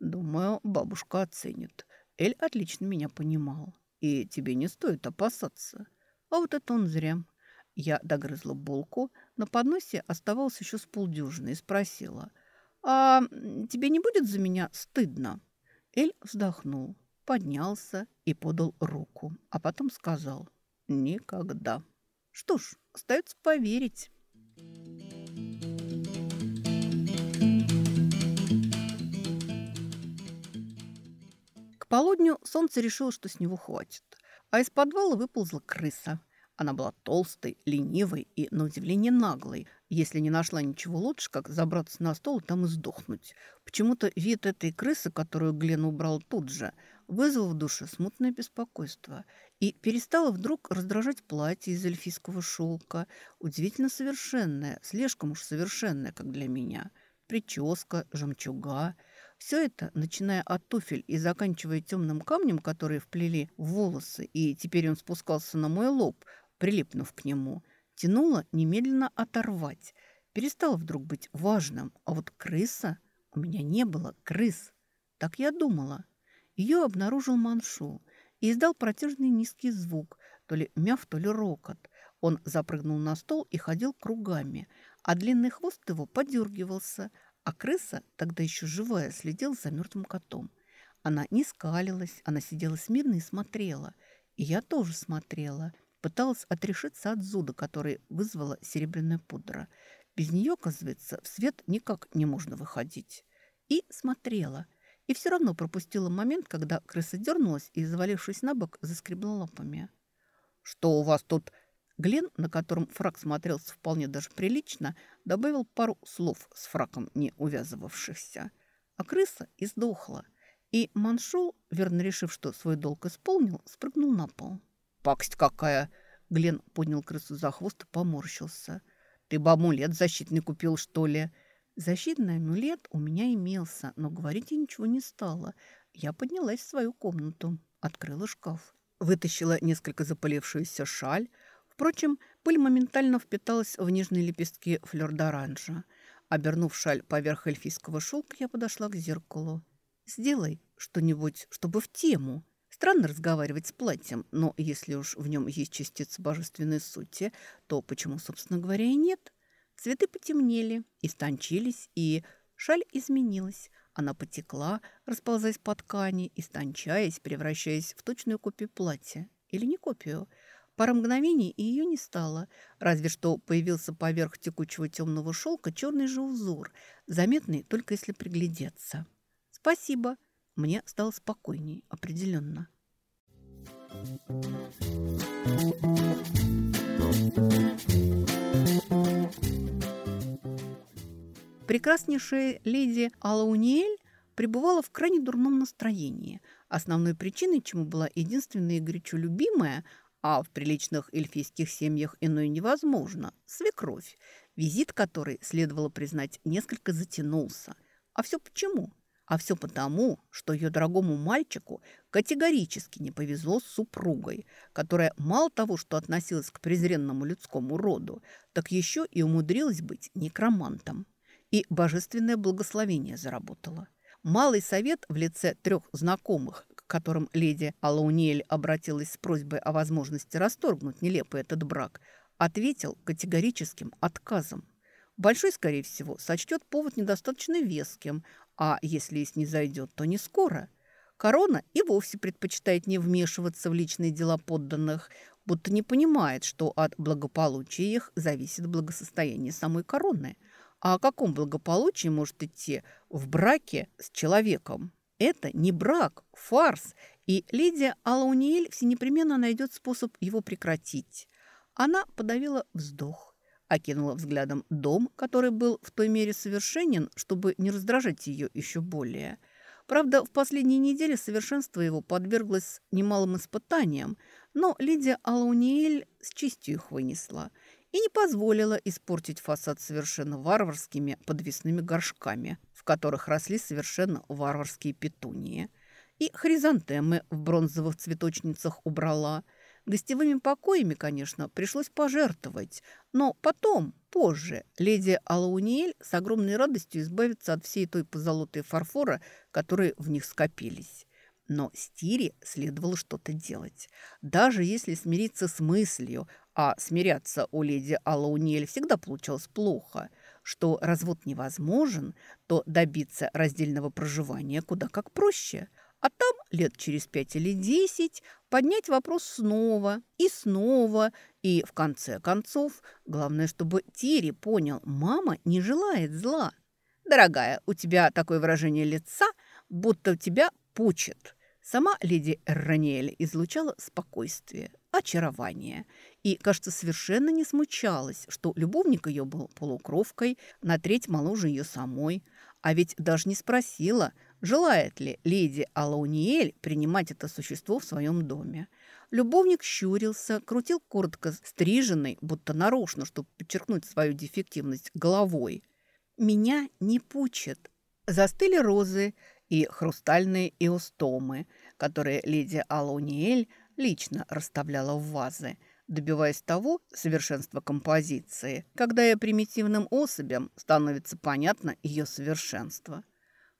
Думаю, бабушка оценит. Эль отлично меня понимал. И тебе не стоит опасаться. А вот это он зря. Я догрызла булку, на подносе оставалось еще с полдюжины и спросила, «А тебе не будет за меня стыдно?» Эль вздохнул, поднялся и подал руку, а потом сказал, «Никогда». Что ж, остается поверить. К полудню солнце решило, что с него хватит, а из подвала выползла крыса – она была толстой, ленивой и, на удивление, наглой, если не нашла ничего лучше, как забраться на стол и там и сдохнуть. Почему-то вид этой крысы, которую Глен убрал тут же, вызвал в душе смутное беспокойство и перестало вдруг раздражать платье из эльфийского шелка, удивительно совершенное, слишком уж совершенное, как для меня. Прическа, жемчуга – все это, начиная от туфель и заканчивая темным камнем, который вплели в волосы, и теперь он спускался на мой лоб, прилипнув к нему, тянуло немедленно оторвать. Перестало вдруг быть важным. А вот крыса... У меня не было крыс. Так я думала. Ее обнаружил Маншу и издал протяжный низкий звук, то ли мяв, то ли рокот. Он запрыгнул на стол и ходил кругами, а длинный хвост его подергивался, а крыса, тогда еще живая, следила за мертвым котом. Она не скалилась, она сидела смирно и смотрела. И я тоже смотрела – Пыталась отрешиться от зуда, который вызвала серебряная пудра. Без нее, оказывается, в свет никак не можно выходить. И смотрела. И все равно пропустила момент, когда крыса дернулась и, завалившись на бок, заскребла лапами. «Что у вас тут?» Глен, на котором фраг смотрелся вполне даже прилично, добавил пару слов с фраком не увязывавшихся. А крыса издохла. И Маншул, верно решив, что свой долг исполнил, спрыгнул на пол. «Пакость какая!» Глен поднял крысу за хвост и поморщился. «Ты бы амулет защитный купил, что ли?» Защитный амулет у меня имелся, но говорить я ничего не стала. Я поднялась в свою комнату, открыла шкаф, вытащила несколько запылившуюся шаль. Впрочем, пыль моментально впиталась в нежные лепестки флёр-д'оранжа. Обернув шаль поверх эльфийского шелка, я подошла к зеркалу. «Сделай что-нибудь, чтобы в тему», Странно разговаривать с платьем, но если уж в нем есть частица божественной сути, то почему, собственно говоря, и нет? Цветы потемнели, истончились, и шаль изменилась. Она потекла, расползаясь по ткани, истончаясь, превращаясь в точную копию платья. Или не копию. Пара мгновений и ее не стало, разве что появился поверх текучего темного шелка черный же узор, заметный только если приглядеться. «Спасибо». Мне стало спокойней, определенно. Прекраснейшая леди Алауниэль пребывала в крайне дурном настроении, основной причиной чему была единственная и горячо любимая – а в приличных эльфийских семьях иное невозможно. Свекровь, визит которой, следовало признать, несколько затянулся. А все почему? А все потому, что ее дорогому мальчику категорически не повезло с супругой, которая мало того, что относилась к презренному людскому роду, так еще и умудрилась быть некромантом. И божественное благословение заработала. Малый совет в лице трех знакомых, которым леди Алауниэль обратилась с просьбой о возможности расторгнуть нелепый этот брак, ответил категорическим отказом. Большой, скорее всего, сочтет повод недостаточно веским, а если и снизойдет, то не скоро. Корона и вовсе предпочитает не вмешиваться в личные дела подданных, будто не понимает, что от благополучия их зависит благосостояние самой короны. А о каком благополучии может идти в браке с человеком? Это не брак, фарс, и леди Алауниэль всенепременно найдет способ его прекратить. Она подавила вздох, окинула взглядом дом, который был в той мере совершенен, чтобы не раздражать ее еще более. Правда, в последние недели совершенство его подверглось немалым испытаниям, но леди Алауниэль с честью их вынесла – и не позволила испортить фасад совершенно варварскими подвесными горшками, в которых росли совершенно варварские петунии. И хризантемы в бронзовых цветочницах убрала. Гостевыми покоями, конечно, пришлось пожертвовать, но потом, позже, леди Алауниэль с огромной радостью избавится от всей той позолотой фарфора, которые в них скопились. Но Стире следовало что-то делать. Даже если смириться с мыслью, а смиряться у леди Алауниэль всегда получалось плохо, что развод невозможен, то добиться раздельного проживания куда как проще. А там лет через пять или десять поднять вопрос снова и снова. И в конце концов, главное, чтобы Тири понял, мама не желает зла. «Дорогая, у тебя такое выражение лица, будто тебя пучит», Сама леди Раниэль излучала спокойствие, очарование и, кажется, совершенно не смущалась, что любовник ее был полукровкой, на треть моложе ее самой, а ведь даже не спросила, желает ли леди Алауниэль принимать это существо в своем доме. Любовник щурился, крутил коротко стриженный, будто нарочно, чтобы подчеркнуть свою дефективность, головой. «Меня не пучат». Застыли розы, и хрустальные иостомы, которые леди Алуниэль лично расставляла в вазы, добиваясь того совершенства композиции, когда и примитивным особям становится понятно ее совершенство.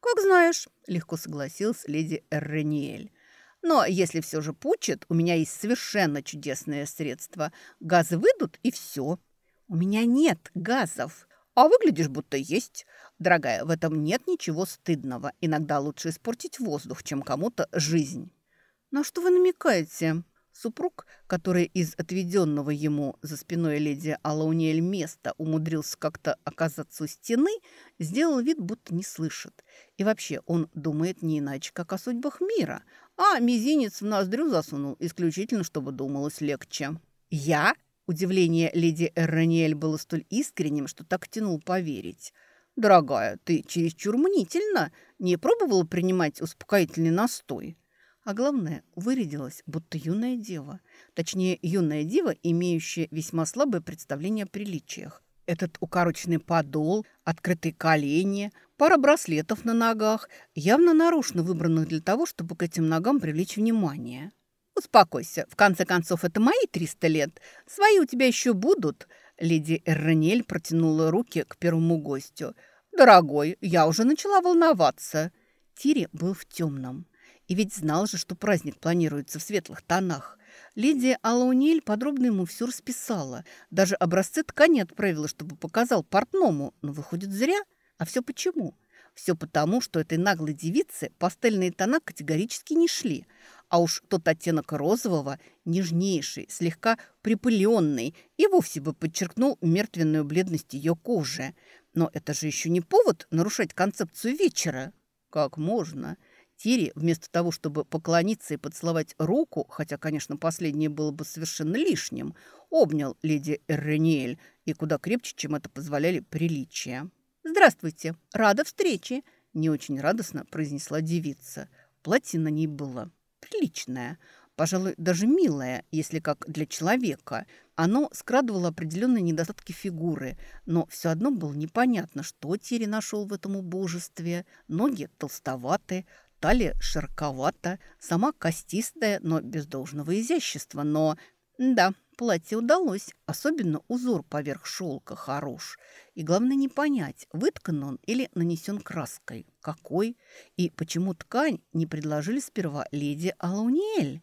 «Как знаешь», – легко согласилась леди Эррениэль. «Но если все же пучит, у меня есть совершенно чудесное средство. Газы выйдут, и все». «У меня нет газов», а выглядишь, будто есть. Дорогая, в этом нет ничего стыдного. Иногда лучше испортить воздух, чем кому-то жизнь. На что вы намекаете? Супруг, который из отведенного ему за спиной леди Алауниэль места умудрился как-то оказаться у стены, сделал вид, будто не слышит. И вообще он думает не иначе, как о судьбах мира, а мизинец в ноздрю засунул исключительно, чтобы думалось легче. «Я?» Удивление леди Эрраниэль было столь искренним, что так тянул поверить. «Дорогая, ты чересчур мнительно не пробовала принимать успокоительный настой?» А главное, вырядилась, будто юная дева. Точнее, юная дева, имеющая весьма слабое представление о приличиях. Этот укороченный подол, открытые колени, пара браслетов на ногах, явно нарочно выбранных для того, чтобы к этим ногам привлечь внимание. «Успокойся. В конце концов, это мои триста лет. Свои у тебя еще будут». Леди Эрнель протянула руки к первому гостю. «Дорогой, я уже начала волноваться». Тири был в темном. И ведь знал же, что праздник планируется в светлых тонах. Леди Алаунель подробно ему все расписала. Даже образцы ткани отправила, чтобы показал портному. Но выходит зря. А все почему? Все потому, что этой наглой девице пастельные тона категорически не шли. А уж тот оттенок розового, нежнейший, слегка припыленный, и вовсе бы подчеркнул мертвенную бледность ее кожи. Но это же еще не повод нарушать концепцию вечера. Как можно? Тири, вместо того, чтобы поклониться и поцеловать руку, хотя, конечно, последнее было бы совершенно лишним, обнял леди Эррениэль и куда крепче, чем это позволяли приличия. «Здравствуйте! Рада встрече!» – не очень радостно произнесла девица. Платье на ней было приличное, пожалуй, даже милое, если как для человека. Оно скрадывало определенные недостатки фигуры, но все одно было непонятно, что Тири нашел в этом убожестве. Ноги толстоваты, талия широковата, сама костистая, но без должного изящества. Но, да, платье удалось, особенно узор поверх шелка хорош. И главное не понять, выткан он или нанесен краской, какой, и почему ткань не предложили сперва леди Алауниэль.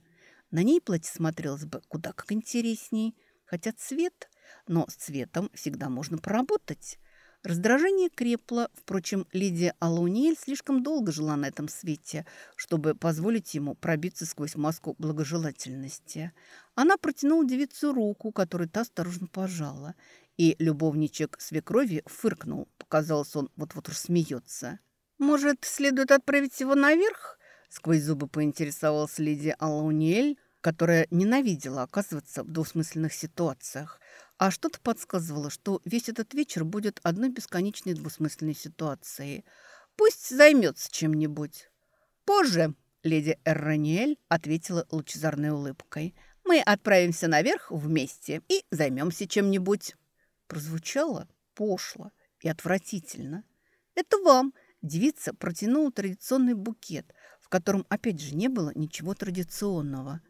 На ней платье смотрелось бы куда как интересней, хотя цвет, но с цветом всегда можно поработать. Раздражение крепло, впрочем, Лидия Алуниэль слишком долго жила на этом свете, чтобы позволить ему пробиться сквозь маску благожелательности. Она протянула девицу руку, которую та осторожно пожала, и любовничек свекрови фыркнул. Показалось, он вот-вот рассмеется. «Может, следует отправить его наверх?» Сквозь зубы поинтересовалась Лидия Алауниэль, которая ненавидела оказываться в двусмысленных ситуациях. А что-то подсказывало, что весь этот вечер будет одной бесконечной двусмысленной ситуацией. Пусть займется чем-нибудь. Позже, леди Эрраниэль ответила лучезарной улыбкой. Мы отправимся наверх вместе и займемся чем-нибудь. Прозвучало пошло и отвратительно. Это вам. Девица протянула традиционный букет, в котором опять же не было ничего традиционного.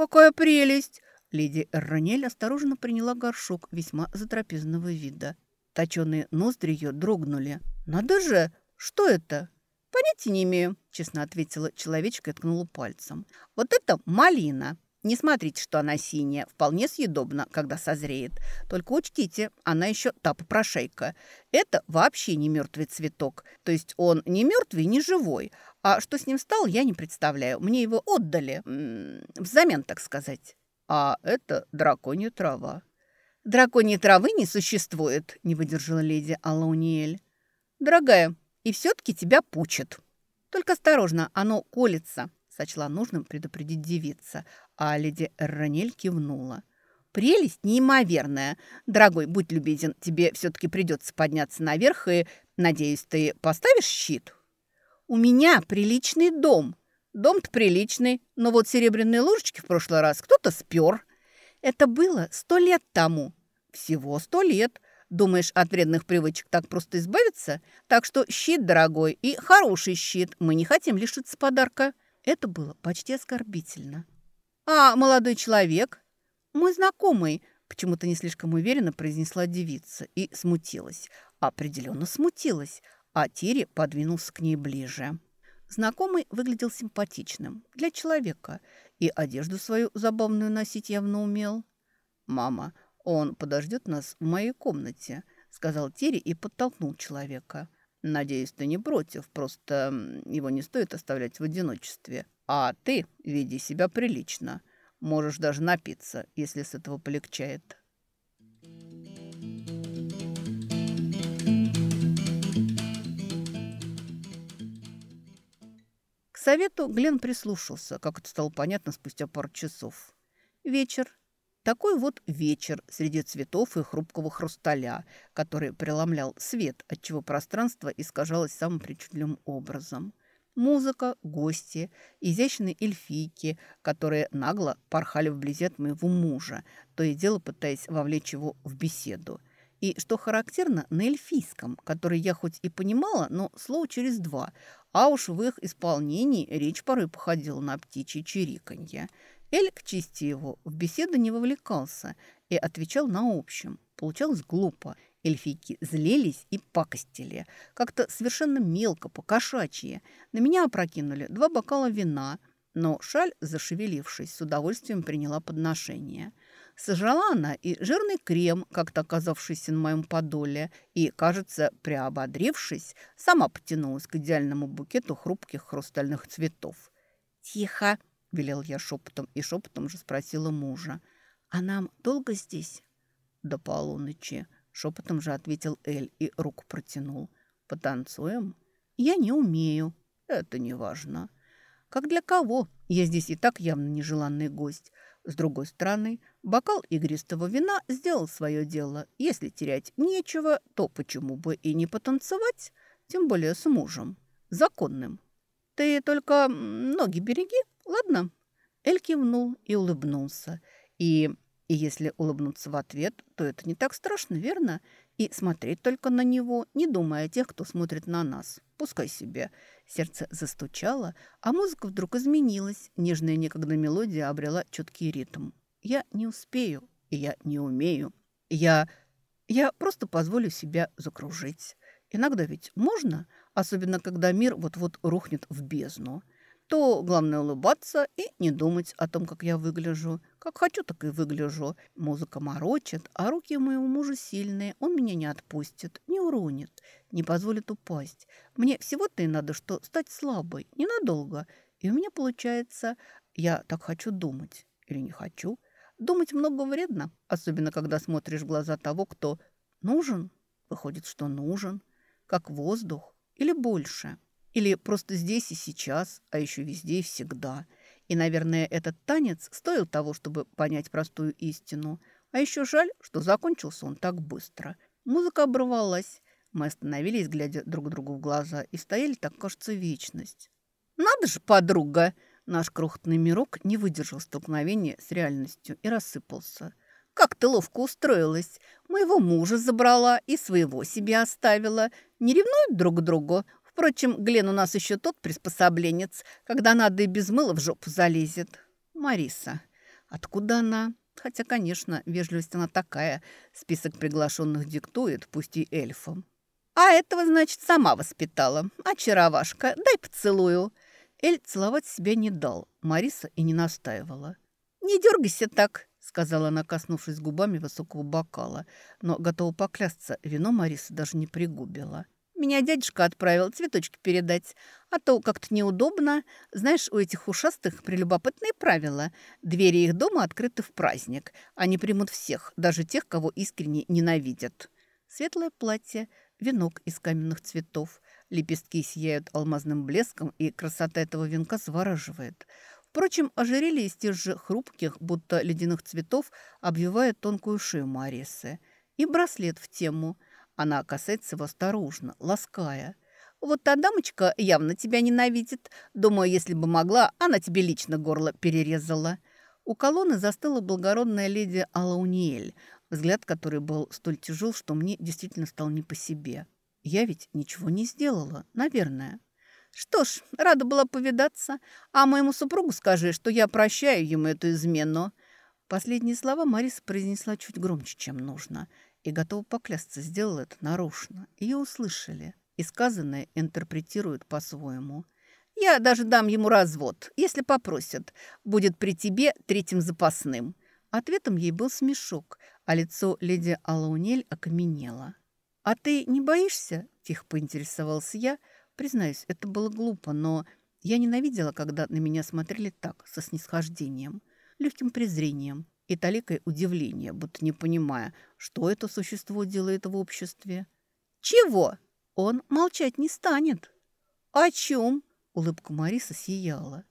«Какая прелесть!» Леди Эрронель осторожно приняла горшок весьма затрапезного вида. Точеные ноздри ее дрогнули. «Надо же! Что это?» «Понятия не имею», – честно ответила человечка и ткнула пальцем. «Вот это малина. Не смотрите, что она синяя. Вполне съедобна, когда созреет. Только учтите, она еще та попрошайка. Это вообще не мертвый цветок. То есть он не мертвый, не живой. А что с ним стало, я не представляю. Мне его отдали. Взамен, так сказать». А это драконья трава. Драконьей травы не существует, не выдержала леди Алауниэль. Дорогая, и все-таки тебя пучит. Только осторожно, оно колется, сочла нужным предупредить девица, а леди Ранель кивнула. Прелесть неимоверная. Дорогой, будь любезен, тебе все-таки придется подняться наверх и, надеюсь, ты поставишь щит? У меня приличный дом, Дом-то приличный, но вот серебряные ложечки в прошлый раз кто-то спер. Это было сто лет тому. Всего сто лет. Думаешь, от вредных привычек так просто избавиться? Так что щит дорогой и хороший щит. Мы не хотим лишиться подарка. Это было почти оскорбительно. А молодой человек? Мой знакомый, почему-то не слишком уверенно произнесла девица и смутилась. Определенно смутилась, а Тири подвинулся к ней ближе. Знакомый выглядел симпатичным для человека и одежду свою забавную носить явно умел. «Мама, он подождет нас в моей комнате», — сказал Терри и подтолкнул человека. «Надеюсь, ты не против, просто его не стоит оставлять в одиночестве. А ты веди себя прилично. Можешь даже напиться, если с этого полегчает». совету Глен прислушался, как это стало понятно спустя пару часов. Вечер. Такой вот вечер среди цветов и хрупкого хрусталя, который преломлял свет, отчего пространство искажалось самым причудливым образом. Музыка, гости, изящные эльфийки, которые нагло порхали вблизи от моего мужа, то и дело пытаясь вовлечь его в беседу – и, что характерно, на эльфийском, который я хоть и понимала, но слово через два, а уж в их исполнении речь порой походила на птичье чириканье. Эль, к чести его, в беседу не вовлекался и отвечал на общем. Получалось глупо. Эльфийки злились и пакостили. Как-то совершенно мелко, по-кошачьи. На меня опрокинули два бокала вина, но шаль, зашевелившись, с удовольствием приняла подношение – Сожрала она и жирный крем, как-то оказавшийся на моем подоле, и, кажется, приободрившись, сама потянулась к идеальному букету хрупких хрустальных цветов. «Тихо!» – велел я шепотом и шепотом же спросила мужа. «А нам долго здесь?» «До полуночи», – шепотом же ответил Эль и руку протянул. «Потанцуем?» «Я не умею». «Это не важно». «Как для кого? Я здесь и так явно нежеланный гость. С другой стороны, бокал игристого вина сделал свое дело. Если терять нечего, то почему бы и не потанцевать, тем более с мужем, законным». «Ты только ноги береги, ладно?» Эль кивнул и улыбнулся. И, и если улыбнуться в ответ, то это не так страшно, верно? И смотреть только на него, не думая о тех, кто смотрит на нас. Пускай себе. Сердце застучало, а музыка вдруг изменилась. Нежная некогда мелодия обрела четкий ритм. Я не успею, и я не умею. Я... Я просто позволю себя закружить. Иногда ведь можно, особенно когда мир вот-вот рухнет в бездну. То главное улыбаться и не думать о том, как я выгляжу. Как хочу, так и выгляжу. Музыка морочит, а руки моего мужа сильные. Он меня не отпустит, не уронит, не позволит упасть. Мне всего-то и надо, что стать слабой, ненадолго. И у меня получается, я так хочу думать. Или не хочу. Думать много вредно, особенно когда смотришь в глаза того, кто нужен. Выходит, что нужен как воздух или больше. Или просто здесь и сейчас, а еще везде и всегда. И, наверное, этот танец стоил того, чтобы понять простую истину. А еще жаль, что закончился он так быстро. Музыка оборвалась. Мы остановились, глядя друг другу в глаза, и стояли так, кажется, вечность. «Надо же, подруга!» Наш крохотный мирок не выдержал столкновения с реальностью и рассыпался. Как ты ловко устроилась. Моего мужа забрала и своего себе оставила. Не ревнуют друг к другу? Впрочем, Глен у нас еще тот приспособленец, когда надо и без мыла в жопу залезет. Мариса. Откуда она? Хотя, конечно, вежливость она такая. Список приглашенных диктует, пусть и эльфам. А этого, значит, сама воспитала. Очаровашка, дай поцелую. Эль целовать себя не дал. Мариса и не настаивала. «Не дергайся так», сказала она, коснувшись губами высокого бокала. Но, готова поклясться, вино Мариса даже не пригубила. «Меня дядюшка отправил цветочки передать, а то как-то неудобно. Знаешь, у этих ушастых прелюбопытные правила. Двери их дома открыты в праздник. Они примут всех, даже тех, кого искренне ненавидят». Светлое платье, венок из каменных цветов. Лепестки сияют алмазным блеском, и красота этого венка завораживает – Впрочем, ожерелье из тех же хрупких, будто ледяных цветов, обвивает тонкую шею Марисы. И браслет в тему. Она касается его осторожно, лаская. «Вот та дамочка явно тебя ненавидит. Думаю, если бы могла, она тебе лично горло перерезала». У колонны застыла благородная леди Алауниэль, взгляд которой был столь тяжел, что мне действительно стал не по себе. Я ведь ничего не сделала, наверное. Что ж, рада была повидаться. А моему супругу скажи, что я прощаю ему эту измену». Последние слова Мариса произнесла чуть громче, чем нужно, и готова поклясться, сделала это нарочно. Ее услышали, и сказанное интерпретируют по-своему. «Я даже дам ему развод, если попросят. Будет при тебе третьим запасным». Ответом ей был смешок, а лицо леди Алаунель окаменело. «А ты не боишься?» – тихо поинтересовался я – Признаюсь, это было глупо, но я ненавидела, когда на меня смотрели так, со снисхождением, легким презрением и таликой удивления, будто не понимая, что это существо делает в обществе. «Чего? Он молчать не станет». «О чем?» – улыбка Мариса сияла.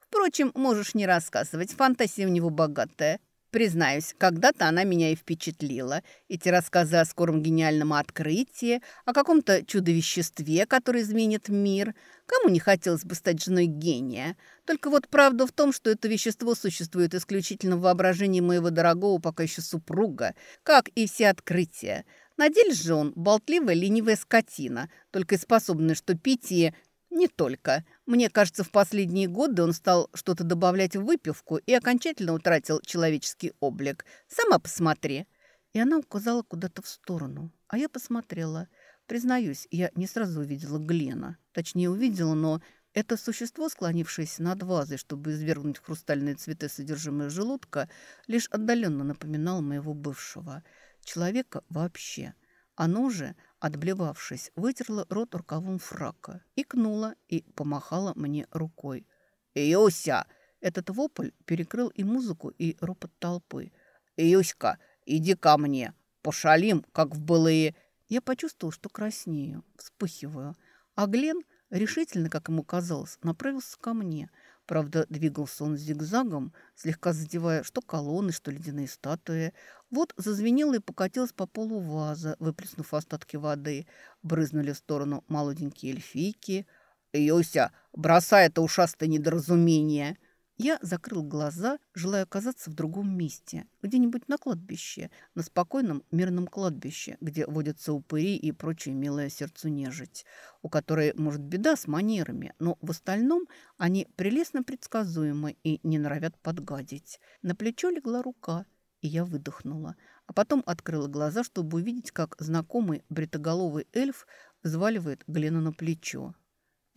«Впрочем, можешь не рассказывать, фантазия у него богатая. Признаюсь, когда-то она меня и впечатлила. Эти рассказы о скором гениальном открытии, о каком-то чудо-веществе, которое изменит мир. Кому не хотелось бы стать женой гения? Только вот правда в том, что это вещество существует исключительно в воображении моего дорогого пока еще супруга, как и все открытия. На деле же он болтливая, ленивая скотина, только и способная что пить и не только. Мне кажется, в последние годы он стал что-то добавлять в выпивку и окончательно утратил человеческий облик. Сама посмотри. И она указала куда-то в сторону. А я посмотрела. Признаюсь, я не сразу увидела Глена. Точнее, увидела, но это существо, склонившееся над вазой, чтобы извергнуть хрустальные цветы содержимое желудка, лишь отдаленно напоминало моего бывшего. Человека вообще. Оно же Отблевавшись, вытерла рот рукавом фрака, икнула и помахала мне рукой. «Юся!» Этот вопль перекрыл и музыку, и ропот толпы. «Юська, иди ко мне! Пошалим, как в былые!» Я почувствовал, что краснею, вспыхиваю. А Глен, решительно, как ему казалось, направился ко мне. Правда, двигался он зигзагом, слегка задевая что колонны, что ледяные статуи. Вот зазвенела и покатилась по полу ваза, выплеснув остатки воды. Брызнули в сторону молоденькие эльфийки. «Юся, бросай это ушастое недоразумение!» Я закрыл глаза, желая оказаться в другом месте, где-нибудь на кладбище, на спокойном мирном кладбище, где водятся упыри и прочая милая сердцу нежить, у которой, может, беда с манерами, но в остальном они прелестно предсказуемы и не норовят подгадить. На плечо легла рука, и я выдохнула, а потом открыла глаза, чтобы увидеть, как знакомый бритоголовый эльф взваливает Глену на плечо.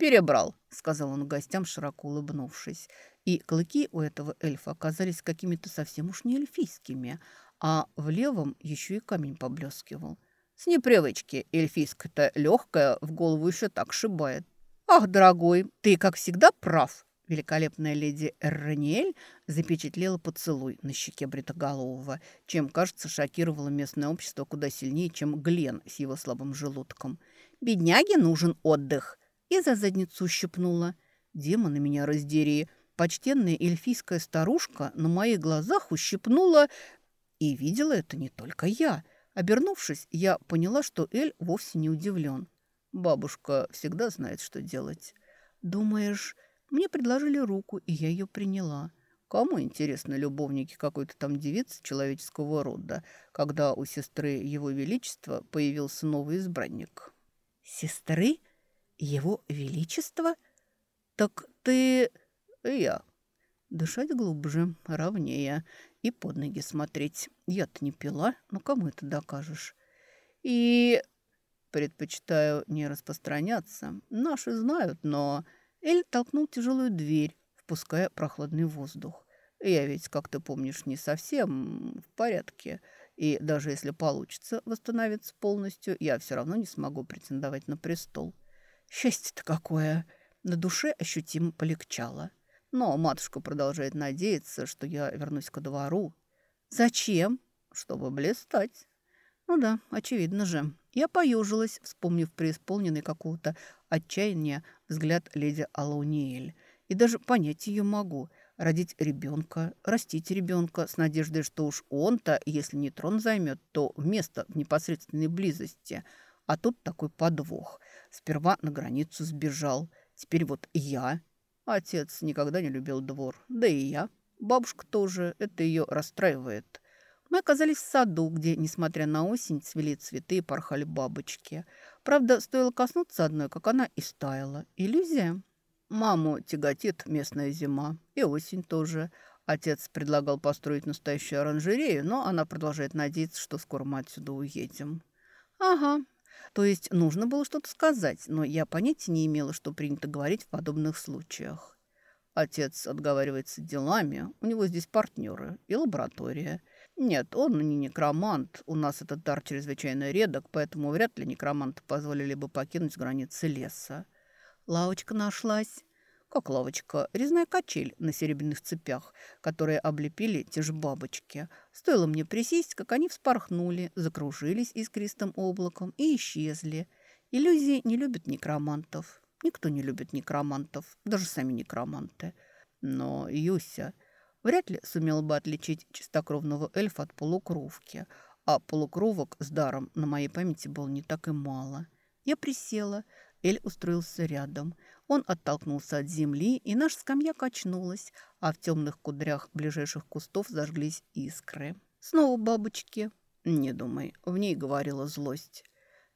«Перебрал», — сказал он гостям, широко улыбнувшись. И клыки у этого эльфа оказались какими-то совсем уж не эльфийскими, а в левом еще и камень поблескивал. С непривычки эльфийская-то легкая в голову еще так шибает. «Ах, дорогой, ты, как всегда, прав!» Великолепная леди Эрраниэль запечатлела поцелуй на щеке Бритоголового, чем, кажется, шокировало местное общество куда сильнее, чем Глен с его слабым желудком. «Бедняге нужен отдых!» и за задницу щипнула. Демона меня раздери. Почтенная эльфийская старушка на моих глазах ущипнула, и видела это не только я. Обернувшись, я поняла, что Эль вовсе не удивлен. Бабушка всегда знает, что делать. Думаешь, мне предложили руку, и я ее приняла. Кому интересны любовники какой-то там девицы человеческого рода, когда у сестры Его Величества появился новый избранник? Сестры? Его Величество? Так ты... Я. Дышать глубже, ровнее и под ноги смотреть. Я-то не пила, но кому это докажешь? И предпочитаю не распространяться. Наши знают, но... Эль толкнул тяжелую дверь, впуская прохладный воздух. Я ведь, как ты помнишь, не совсем в порядке. И даже если получится восстановиться полностью, я все равно не смогу претендовать на престол. Счастье-то какое! На душе ощутимо полегчало. Но матушка продолжает надеяться, что я вернусь ко двору. Зачем? Чтобы блистать. Ну да, очевидно же. Я поюжилась, вспомнив преисполненный какого-то отчаяния взгляд леди Алауниэль. И даже понять ее могу. Родить ребенка, растить ребенка с надеждой, что уж он-то, если не трон займет, то место в непосредственной близости – а тут такой подвох. Сперва на границу сбежал. Теперь вот я. Отец никогда не любил двор. Да и я. Бабушка тоже. Это ее расстраивает. Мы оказались в саду, где, несмотря на осень, цвели цветы и порхали бабочки. Правда, стоило коснуться одной, как она и стаяла. Иллюзия. Маму тяготит местная зима. И осень тоже. Отец предлагал построить настоящую оранжерею, но она продолжает надеяться, что скоро мы отсюда уедем. Ага, то есть нужно было что-то сказать, но я понятия не имела, что принято говорить в подобных случаях. Отец отговаривается делами, у него здесь партнеры и лаборатория. Нет, он не некромант, у нас этот дар чрезвычайно редок, поэтому вряд ли некроманты позволили бы покинуть границы леса. Лавочка нашлась. Как лавочка, резная качель на серебряных цепях, которые облепили те же бабочки. Стоило мне присесть, как они вспорхнули, закружились искристым облаком и исчезли. Иллюзии не любят некромантов. Никто не любит некромантов, даже сами некроманты. Но Юся вряд ли сумела бы отличить чистокровного эльфа от полукровки, а полукровок с даром на моей памяти было не так и мало. Я присела, Эль устроился рядом – он оттолкнулся от земли, и наша скамья качнулась, а в темных кудрях ближайших кустов зажглись искры. Снова бабочки. Не думай, в ней говорила злость.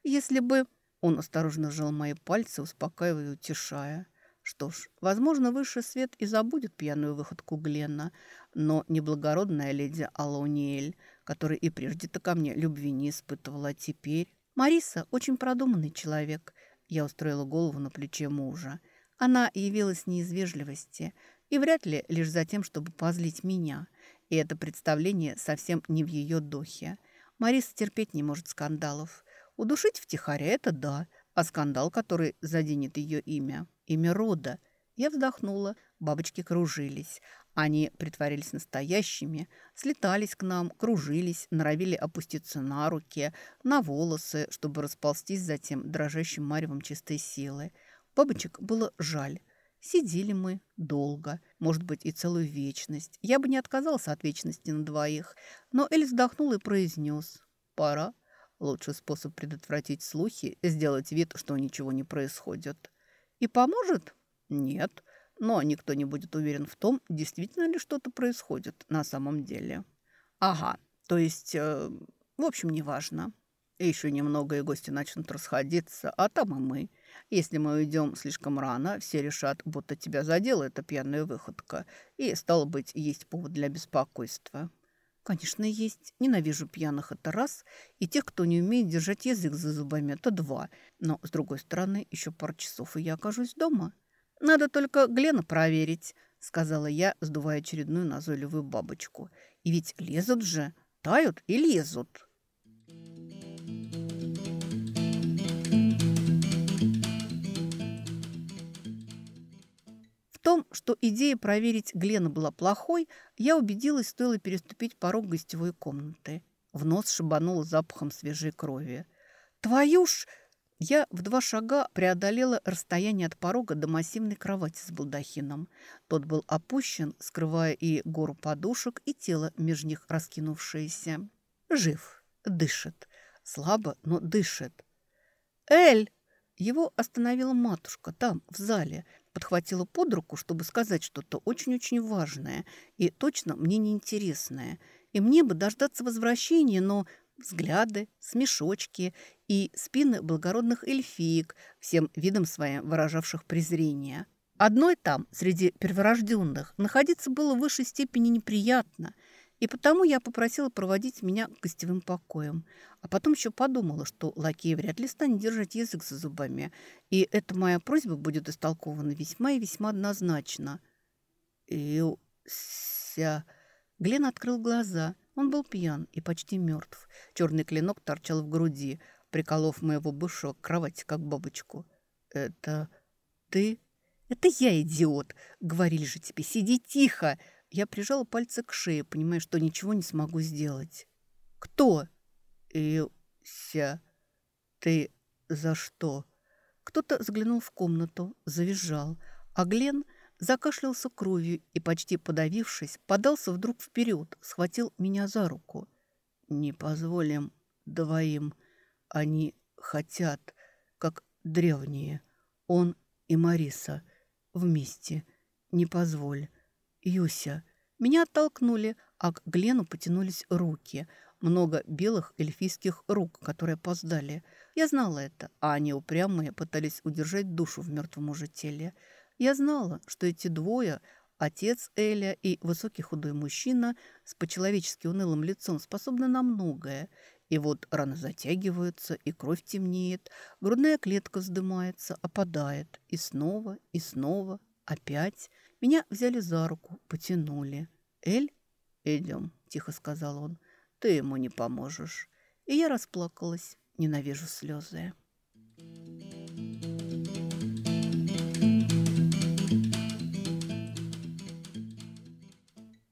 Если бы... Он осторожно сжал мои пальцы, успокаивая и утешая. Что ж, возможно, высший свет и забудет пьяную выходку Гленна, но неблагородная леди Алониэль, которая и прежде-то ко мне любви не испытывала, теперь... Мариса очень продуманный человек – я устроила голову на плече мужа. Она явилась не из вежливости и вряд ли лишь за тем, чтобы позлить меня. И это представление совсем не в ее духе. Мариса терпеть не может скандалов. Удушить втихаря – это да, а скандал, который заденет ее имя, имя рода, Я вздохнула. Бабочки кружились. Они притворились настоящими, слетались к нам, кружились, норовили опуститься на руки, на волосы, чтобы расползтись затем дрожащим маревом чистой силы. Бабочек было жаль. Сидели мы долго, может быть, и целую вечность. Я бы не отказался от вечности на двоих, но Эль вздохнул и произнес «Пора». Лучший способ предотвратить слухи – сделать вид, что ничего не происходит. И поможет? Нет но никто не будет уверен в том, действительно ли что-то происходит на самом деле. Ага, то есть, э, в общем, неважно. Еще немного, и гости начнут расходиться, а там и мы. Если мы уйдем слишком рано, все решат, будто тебя задела эта пьяная выходка, и, стало быть, есть повод для беспокойства. Конечно, есть. Ненавижу пьяных, это раз, и тех, кто не умеет держать язык за зубами, это два. Но, с другой стороны, еще пару часов, и я окажусь дома. «Надо только Глена проверить», — сказала я, сдувая очередную назойливую бабочку. «И ведь лезут же, тают и лезут». В том, что идея проверить Глена была плохой, я убедилась, стоило переступить порог гостевой комнаты. В нос шибануло запахом свежей крови. «Твою ж!» Я в два шага преодолела расстояние от порога до массивной кровати с балдахином. Тот был опущен, скрывая и гору подушек, и тело между них раскинувшееся. Жив, дышит. Слабо, но дышит. «Эль!» Его остановила матушка там, в зале, подхватила под руку, чтобы сказать что-то очень-очень важное и точно мне неинтересное. И мне бы дождаться возвращения, но взгляды, смешочки и спины благородных эльфиек, всем видом своим выражавших презрение. Одной там, среди перворожденных, находиться было в высшей степени неприятно, и потому я попросила проводить меня к гостевым покоям. А потом еще подумала, что лакей вряд ли станет держать язык за зубами, и эта моя просьба будет истолкована весьма и весьма однозначно. «Ился...» Глен открыл глаза. Он был пьян и почти мертв. Черный клинок торчал в груди, приколов моего бывшего к кровати, как бабочку. «Это ты?» «Это я, идиот! Говорили же тебе, сиди тихо!» Я прижала пальцы к шее, понимая, что ничего не смогу сделать. «Кто?» «Ился, ты за что?» Кто-то заглянул в комнату, завизжал, а Глен закашлялся кровью и, почти подавившись, подался вдруг вперед, схватил меня за руку. «Не позволим двоим», они хотят, как древние. Он и Мариса. Вместе. Не позволь. Юся. Меня оттолкнули, а к Глену потянулись руки. Много белых эльфийских рук, которые опоздали. Я знала это, а они упрямые пытались удержать душу в мертвом уже теле. Я знала, что эти двое Отец Эля и высокий худой мужчина с по-человечески унылым лицом способны на многое. И вот раны затягиваются, и кровь темнеет, грудная клетка вздымается, опадает. И снова, и снова, опять. Меня взяли за руку, потянули. «Эль, идем», – тихо сказал он, – «ты ему не поможешь». И я расплакалась, ненавижу слезы.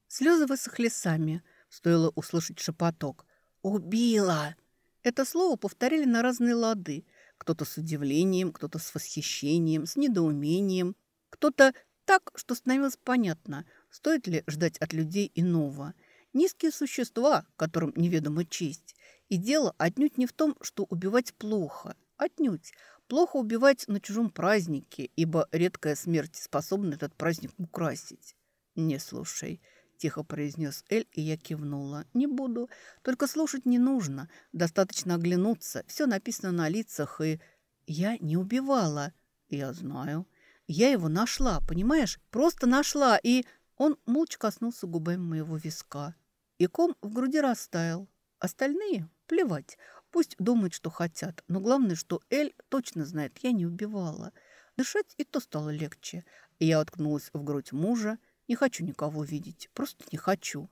Слезы высохли сами, стоило услышать шепоток – «Убила!» Это слово повторили на разные лады. Кто-то с удивлением, кто-то с восхищением, с недоумением. Кто-то так, что становилось понятно, стоит ли ждать от людей иного. Низкие существа, которым неведома честь. И дело отнюдь не в том, что убивать плохо. Отнюдь. Плохо убивать на чужом празднике, ибо редкая смерть способна этот праздник украсить. Не слушай тихо произнес Эль, и я кивнула. «Не буду. Только слушать не нужно. Достаточно оглянуться. Все написано на лицах, и...» «Я не убивала». «Я знаю. Я его нашла, понимаешь? Просто нашла, и...» Он молча коснулся губами моего виска. И ком в груди растаял. Остальные – плевать. Пусть думают, что хотят. Но главное, что Эль точно знает, я не убивала. Дышать и то стало легче. Я уткнулась в грудь мужа, не хочу никого видеть, просто не хочу.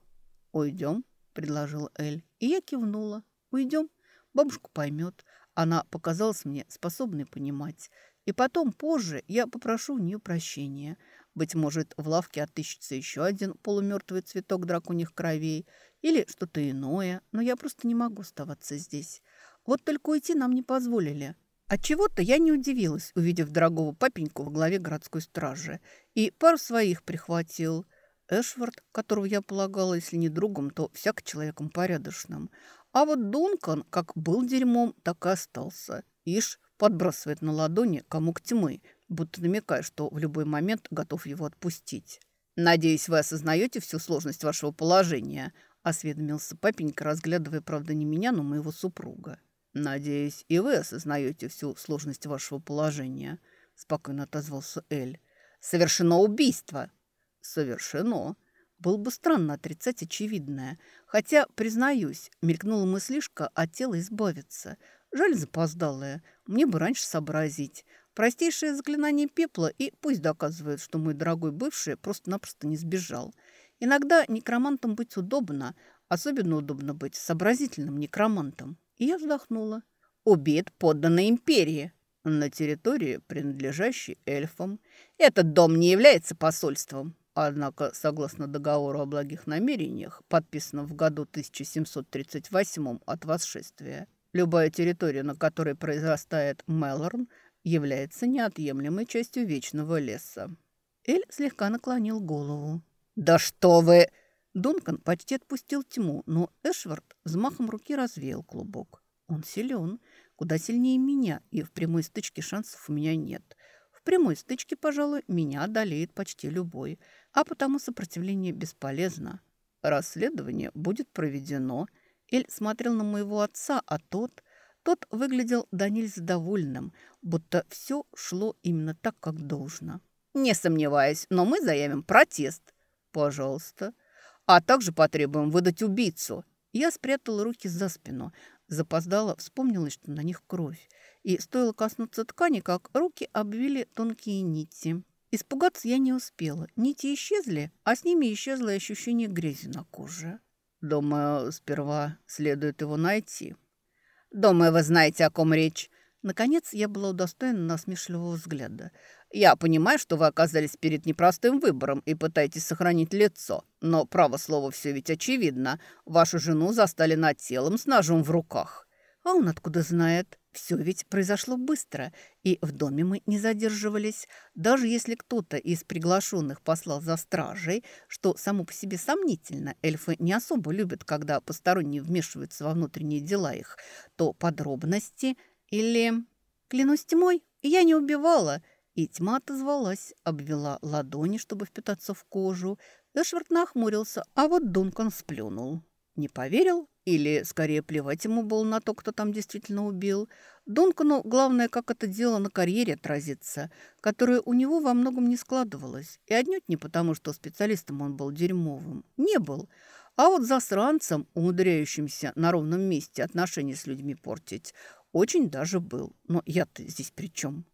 Уйдем, предложил Эль, и я кивнула. Уйдем, бабушка поймет. Она показалась мне способной понимать. И потом, позже, я попрошу у нее прощения. Быть может, в лавке отыщется еще один полумертвый цветок драконьих кровей или что-то иное, но я просто не могу оставаться здесь. Вот только уйти нам не позволили. Отчего-то я не удивилась, увидев дорогого папеньку во главе городской стражи. И пару своих прихватил. Эшвард, которого я полагала, если не другом, то всяк человеком порядочным. А вот Дункан как был дерьмом, так и остался. Ишь, подбрасывает на ладони комок тьмы, будто намекая, что в любой момент готов его отпустить. «Надеюсь, вы осознаете всю сложность вашего положения», – осведомился папенька, разглядывая, правда, не меня, но моего супруга. «Надеюсь, и вы осознаете всю сложность вашего положения», – спокойно отозвался Эль. «Совершено убийство!» «Совершено!» Было бы странно отрицать очевидное. Хотя, признаюсь, мелькнула мыслишка от тела избавиться. Жаль запоздалая. Мне бы раньше сообразить. Простейшее заклинание пепла, и пусть доказывает, что мой дорогой бывший просто-напросто не сбежал. Иногда некромантом быть удобно. Особенно удобно быть сообразительным некромантом. Я вздохнула. Убит подданной империи на территории, принадлежащей эльфам. Этот дом не является посольством. Однако, согласно договору о благих намерениях, подписанному в году 1738 от восшествия, любая территория, на которой произрастает Мелорн, является неотъемлемой частью вечного леса. Эль слегка наклонил голову. «Да что вы!» Дункан почти отпустил тьму, но Эшвард взмахом руки развеял клубок. Он силен, куда сильнее меня, и в прямой стычке шансов у меня нет. В прямой стычке, пожалуй, меня одолеет почти любой, а потому сопротивление бесполезно. Расследование будет проведено. Эль смотрел на моего отца, а тот... Тот выглядел до нельзя довольным, будто все шло именно так, как должно. «Не сомневаюсь, но мы заявим протест». «Пожалуйста», а также потребуем выдать убийцу». Я спрятала руки за спину, запоздала, вспомнилась, что на них кровь. И стоило коснуться ткани, как руки обвили тонкие нити. Испугаться я не успела. Нити исчезли, а с ними исчезло ощущение грязи на коже. Думаю, сперва следует его найти. Думаю, вы знаете, о ком речь. Наконец я была удостоена насмешливого взгляда. «Я понимаю, что вы оказались перед непростым выбором и пытаетесь сохранить лицо, но, право слово, все ведь очевидно. Вашу жену застали над телом с ножом в руках». «А он откуда знает?» Все ведь произошло быстро, и в доме мы не задерживались. Даже если кто-то из приглашенных послал за стражей, что само по себе сомнительно, эльфы не особо любят, когда посторонние вмешиваются во внутренние дела их, то подробности или... Клянусь тьмой, я не убивала. И тьма отозвалась, обвела ладони, чтобы впитаться в кожу. Эшвард нахмурился, а вот Дункан сплюнул. Не поверил? Или, скорее, плевать ему было на то, кто там действительно убил. Дункану главное, как это дело на карьере отразится, которая у него во многом не складывалась. И отнюдь не потому, что специалистом он был дерьмовым. Не был. А вот засранцем, умудряющимся на ровном месте отношения с людьми портить, очень даже был. Но я-то здесь при чем?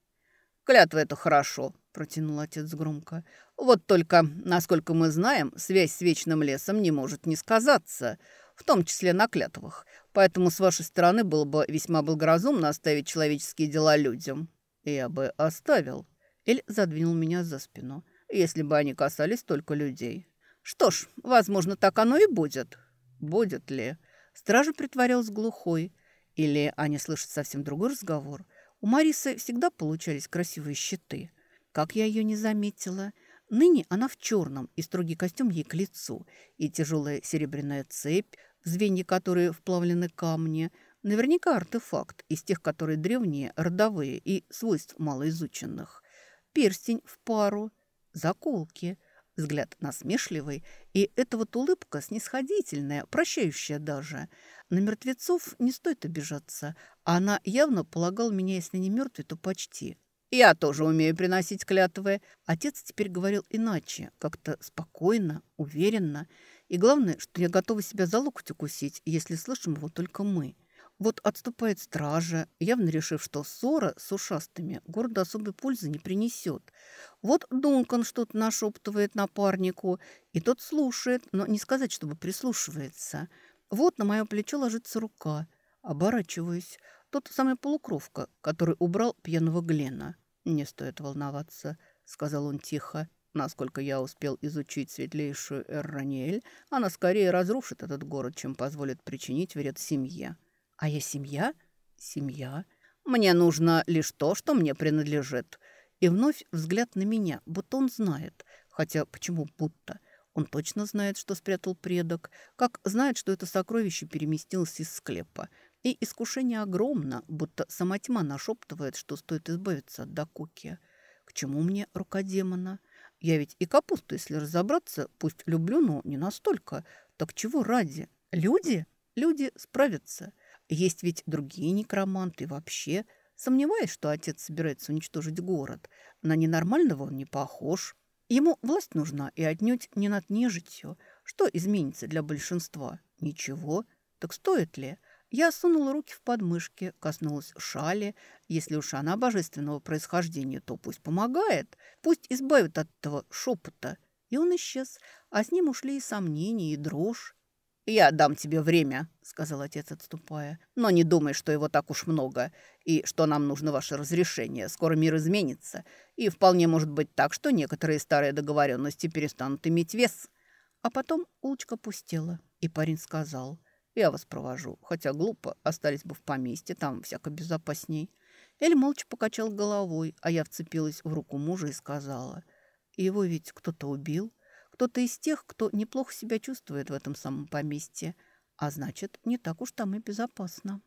Клятва это хорошо, протянул отец громко. Вот только, насколько мы знаем, связь с вечным лесом не может не сказаться, в том числе на клятвах. Поэтому с вашей стороны было бы весьма благоразумно оставить человеческие дела людям. Я бы оставил. Эль задвинул меня за спину, если бы они касались только людей. Что ж, возможно, так оно и будет. Будет ли? Стража притворялась глухой. Или они слышат совсем другой разговор. У Марисы всегда получались красивые щиты. Как я ее не заметила. Ныне она в черном, и строгий костюм ей к лицу, и тяжелая серебряная цепь, в звенья которые вплавлены камни. Наверняка артефакт из тех, которые древние, родовые и свойств малоизученных. Перстень в пару, заколки – Взгляд насмешливый, и эта вот улыбка снисходительная, прощающая даже. На мертвецов не стоит обижаться, а она явно полагала меня, если не мертвый, то почти. «Я тоже умею приносить клятвы». Отец теперь говорил иначе, как-то спокойно, уверенно. И главное, что я готова себя за локоть укусить, если слышим его только мы – вот отступает стража, явно решив, что ссора с ушастыми городу особой пользы не принесет. Вот Дункан что-то нашептывает напарнику, и тот слушает, но не сказать, чтобы прислушивается. Вот на мое плечо ложится рука. Оборачиваюсь. Тот самый полукровка, который убрал пьяного Глена. «Не стоит волноваться», — сказал он тихо. «Насколько я успел изучить светлейшую Эрраниэль, она скорее разрушит этот город, чем позволит причинить вред семье». «А я семья?» «Семья. Мне нужно лишь то, что мне принадлежит». И вновь взгляд на меня, будто он знает. Хотя почему будто? Он точно знает, что спрятал предок, как знает, что это сокровище переместилось из склепа. И искушение огромно, будто сама тьма нашептывает, что стоит избавиться от Дакуки. К чему мне рука демона? Я ведь и капусту, если разобраться, пусть люблю, но не настолько. Так чего ради? Люди? Люди справятся. Есть ведь другие некроманты вообще. Сомневаюсь, что отец собирается уничтожить город. На ненормального он не похож. Ему власть нужна и отнюдь не над нежитью. Что изменится для большинства? Ничего. Так стоит ли? Я сунула руки в подмышки, коснулась шали. Если уж она божественного происхождения, то пусть помогает. Пусть избавит от этого шепота. И он исчез, а с ним ушли и сомнения, и дрожь. «Я дам тебе время», — сказал отец, отступая. «Но не думай, что его так уж много, и что нам нужно ваше разрешение. Скоро мир изменится, и вполне может быть так, что некоторые старые договоренности перестанут иметь вес». А потом улочка пустела, и парень сказал, «Я вас провожу, хотя глупо, остались бы в поместье, там всяко безопасней». Эль молча покачал головой, а я вцепилась в руку мужа и сказала, «Его ведь кто-то убил». Кто-то из тех, кто неплохо себя чувствует в этом самом поместье, а значит, не так уж там и безопасно.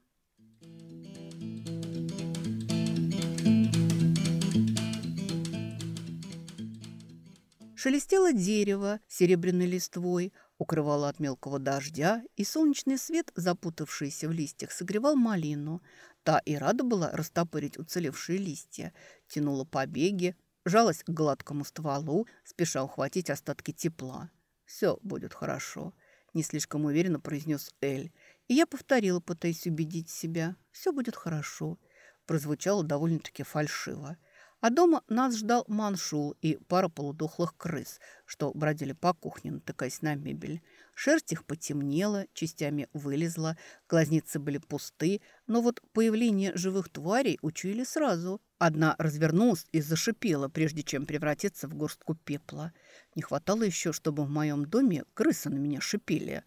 Шелестело дерево серебряной листвой, укрывало от мелкого дождя, и солнечный свет, запутавшийся в листьях, согревал малину. Та и рада была растопырить уцелевшие листья, тянула побеги, жалась к гладкому стволу, спеша ухватить остатки тепла. «Все будет хорошо», – не слишком уверенно произнес Эль. И я повторила, пытаясь убедить себя. «Все будет хорошо», – прозвучало довольно-таки фальшиво. А дома нас ждал маншул и пара полудохлых крыс, что бродили по кухне, натыкаясь на мебель. Шерсть их потемнела, частями вылезла, глазницы были пусты, но вот появление живых тварей учуяли сразу. Одна развернулась и зашипела, прежде чем превратиться в горстку пепла. Не хватало еще, чтобы в моем доме крысы на меня шипели.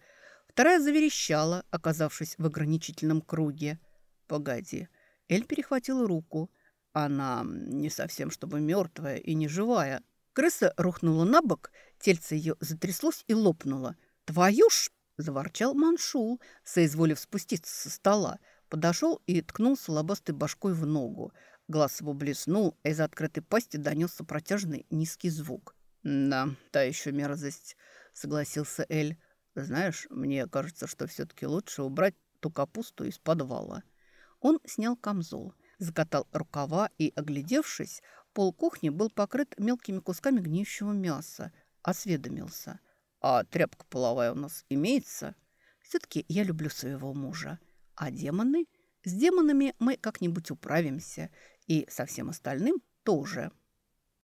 Вторая заверещала, оказавшись в ограничительном круге. «Погоди». Эль перехватила руку – она не совсем чтобы мертвая и не живая. Крыса рухнула на бок, тельце ее затряслось и лопнуло. «Твою ж!» – заворчал Маншул, соизволив спуститься со стола. Подошел и ткнулся лобастой башкой в ногу. Глаз его блеснул, а из открытой пасти донесся протяжный низкий звук. «Да, та еще мерзость», – согласился Эль. «Знаешь, мне кажется, что все-таки лучше убрать ту капусту из подвала». Он снял камзол – закатал рукава и, оглядевшись, пол кухни был покрыт мелкими кусками гниющего мяса. Осведомился. «А тряпка половая у нас имеется?» «Все-таки я люблю своего мужа. А демоны? С демонами мы как-нибудь управимся. И со всем остальным тоже».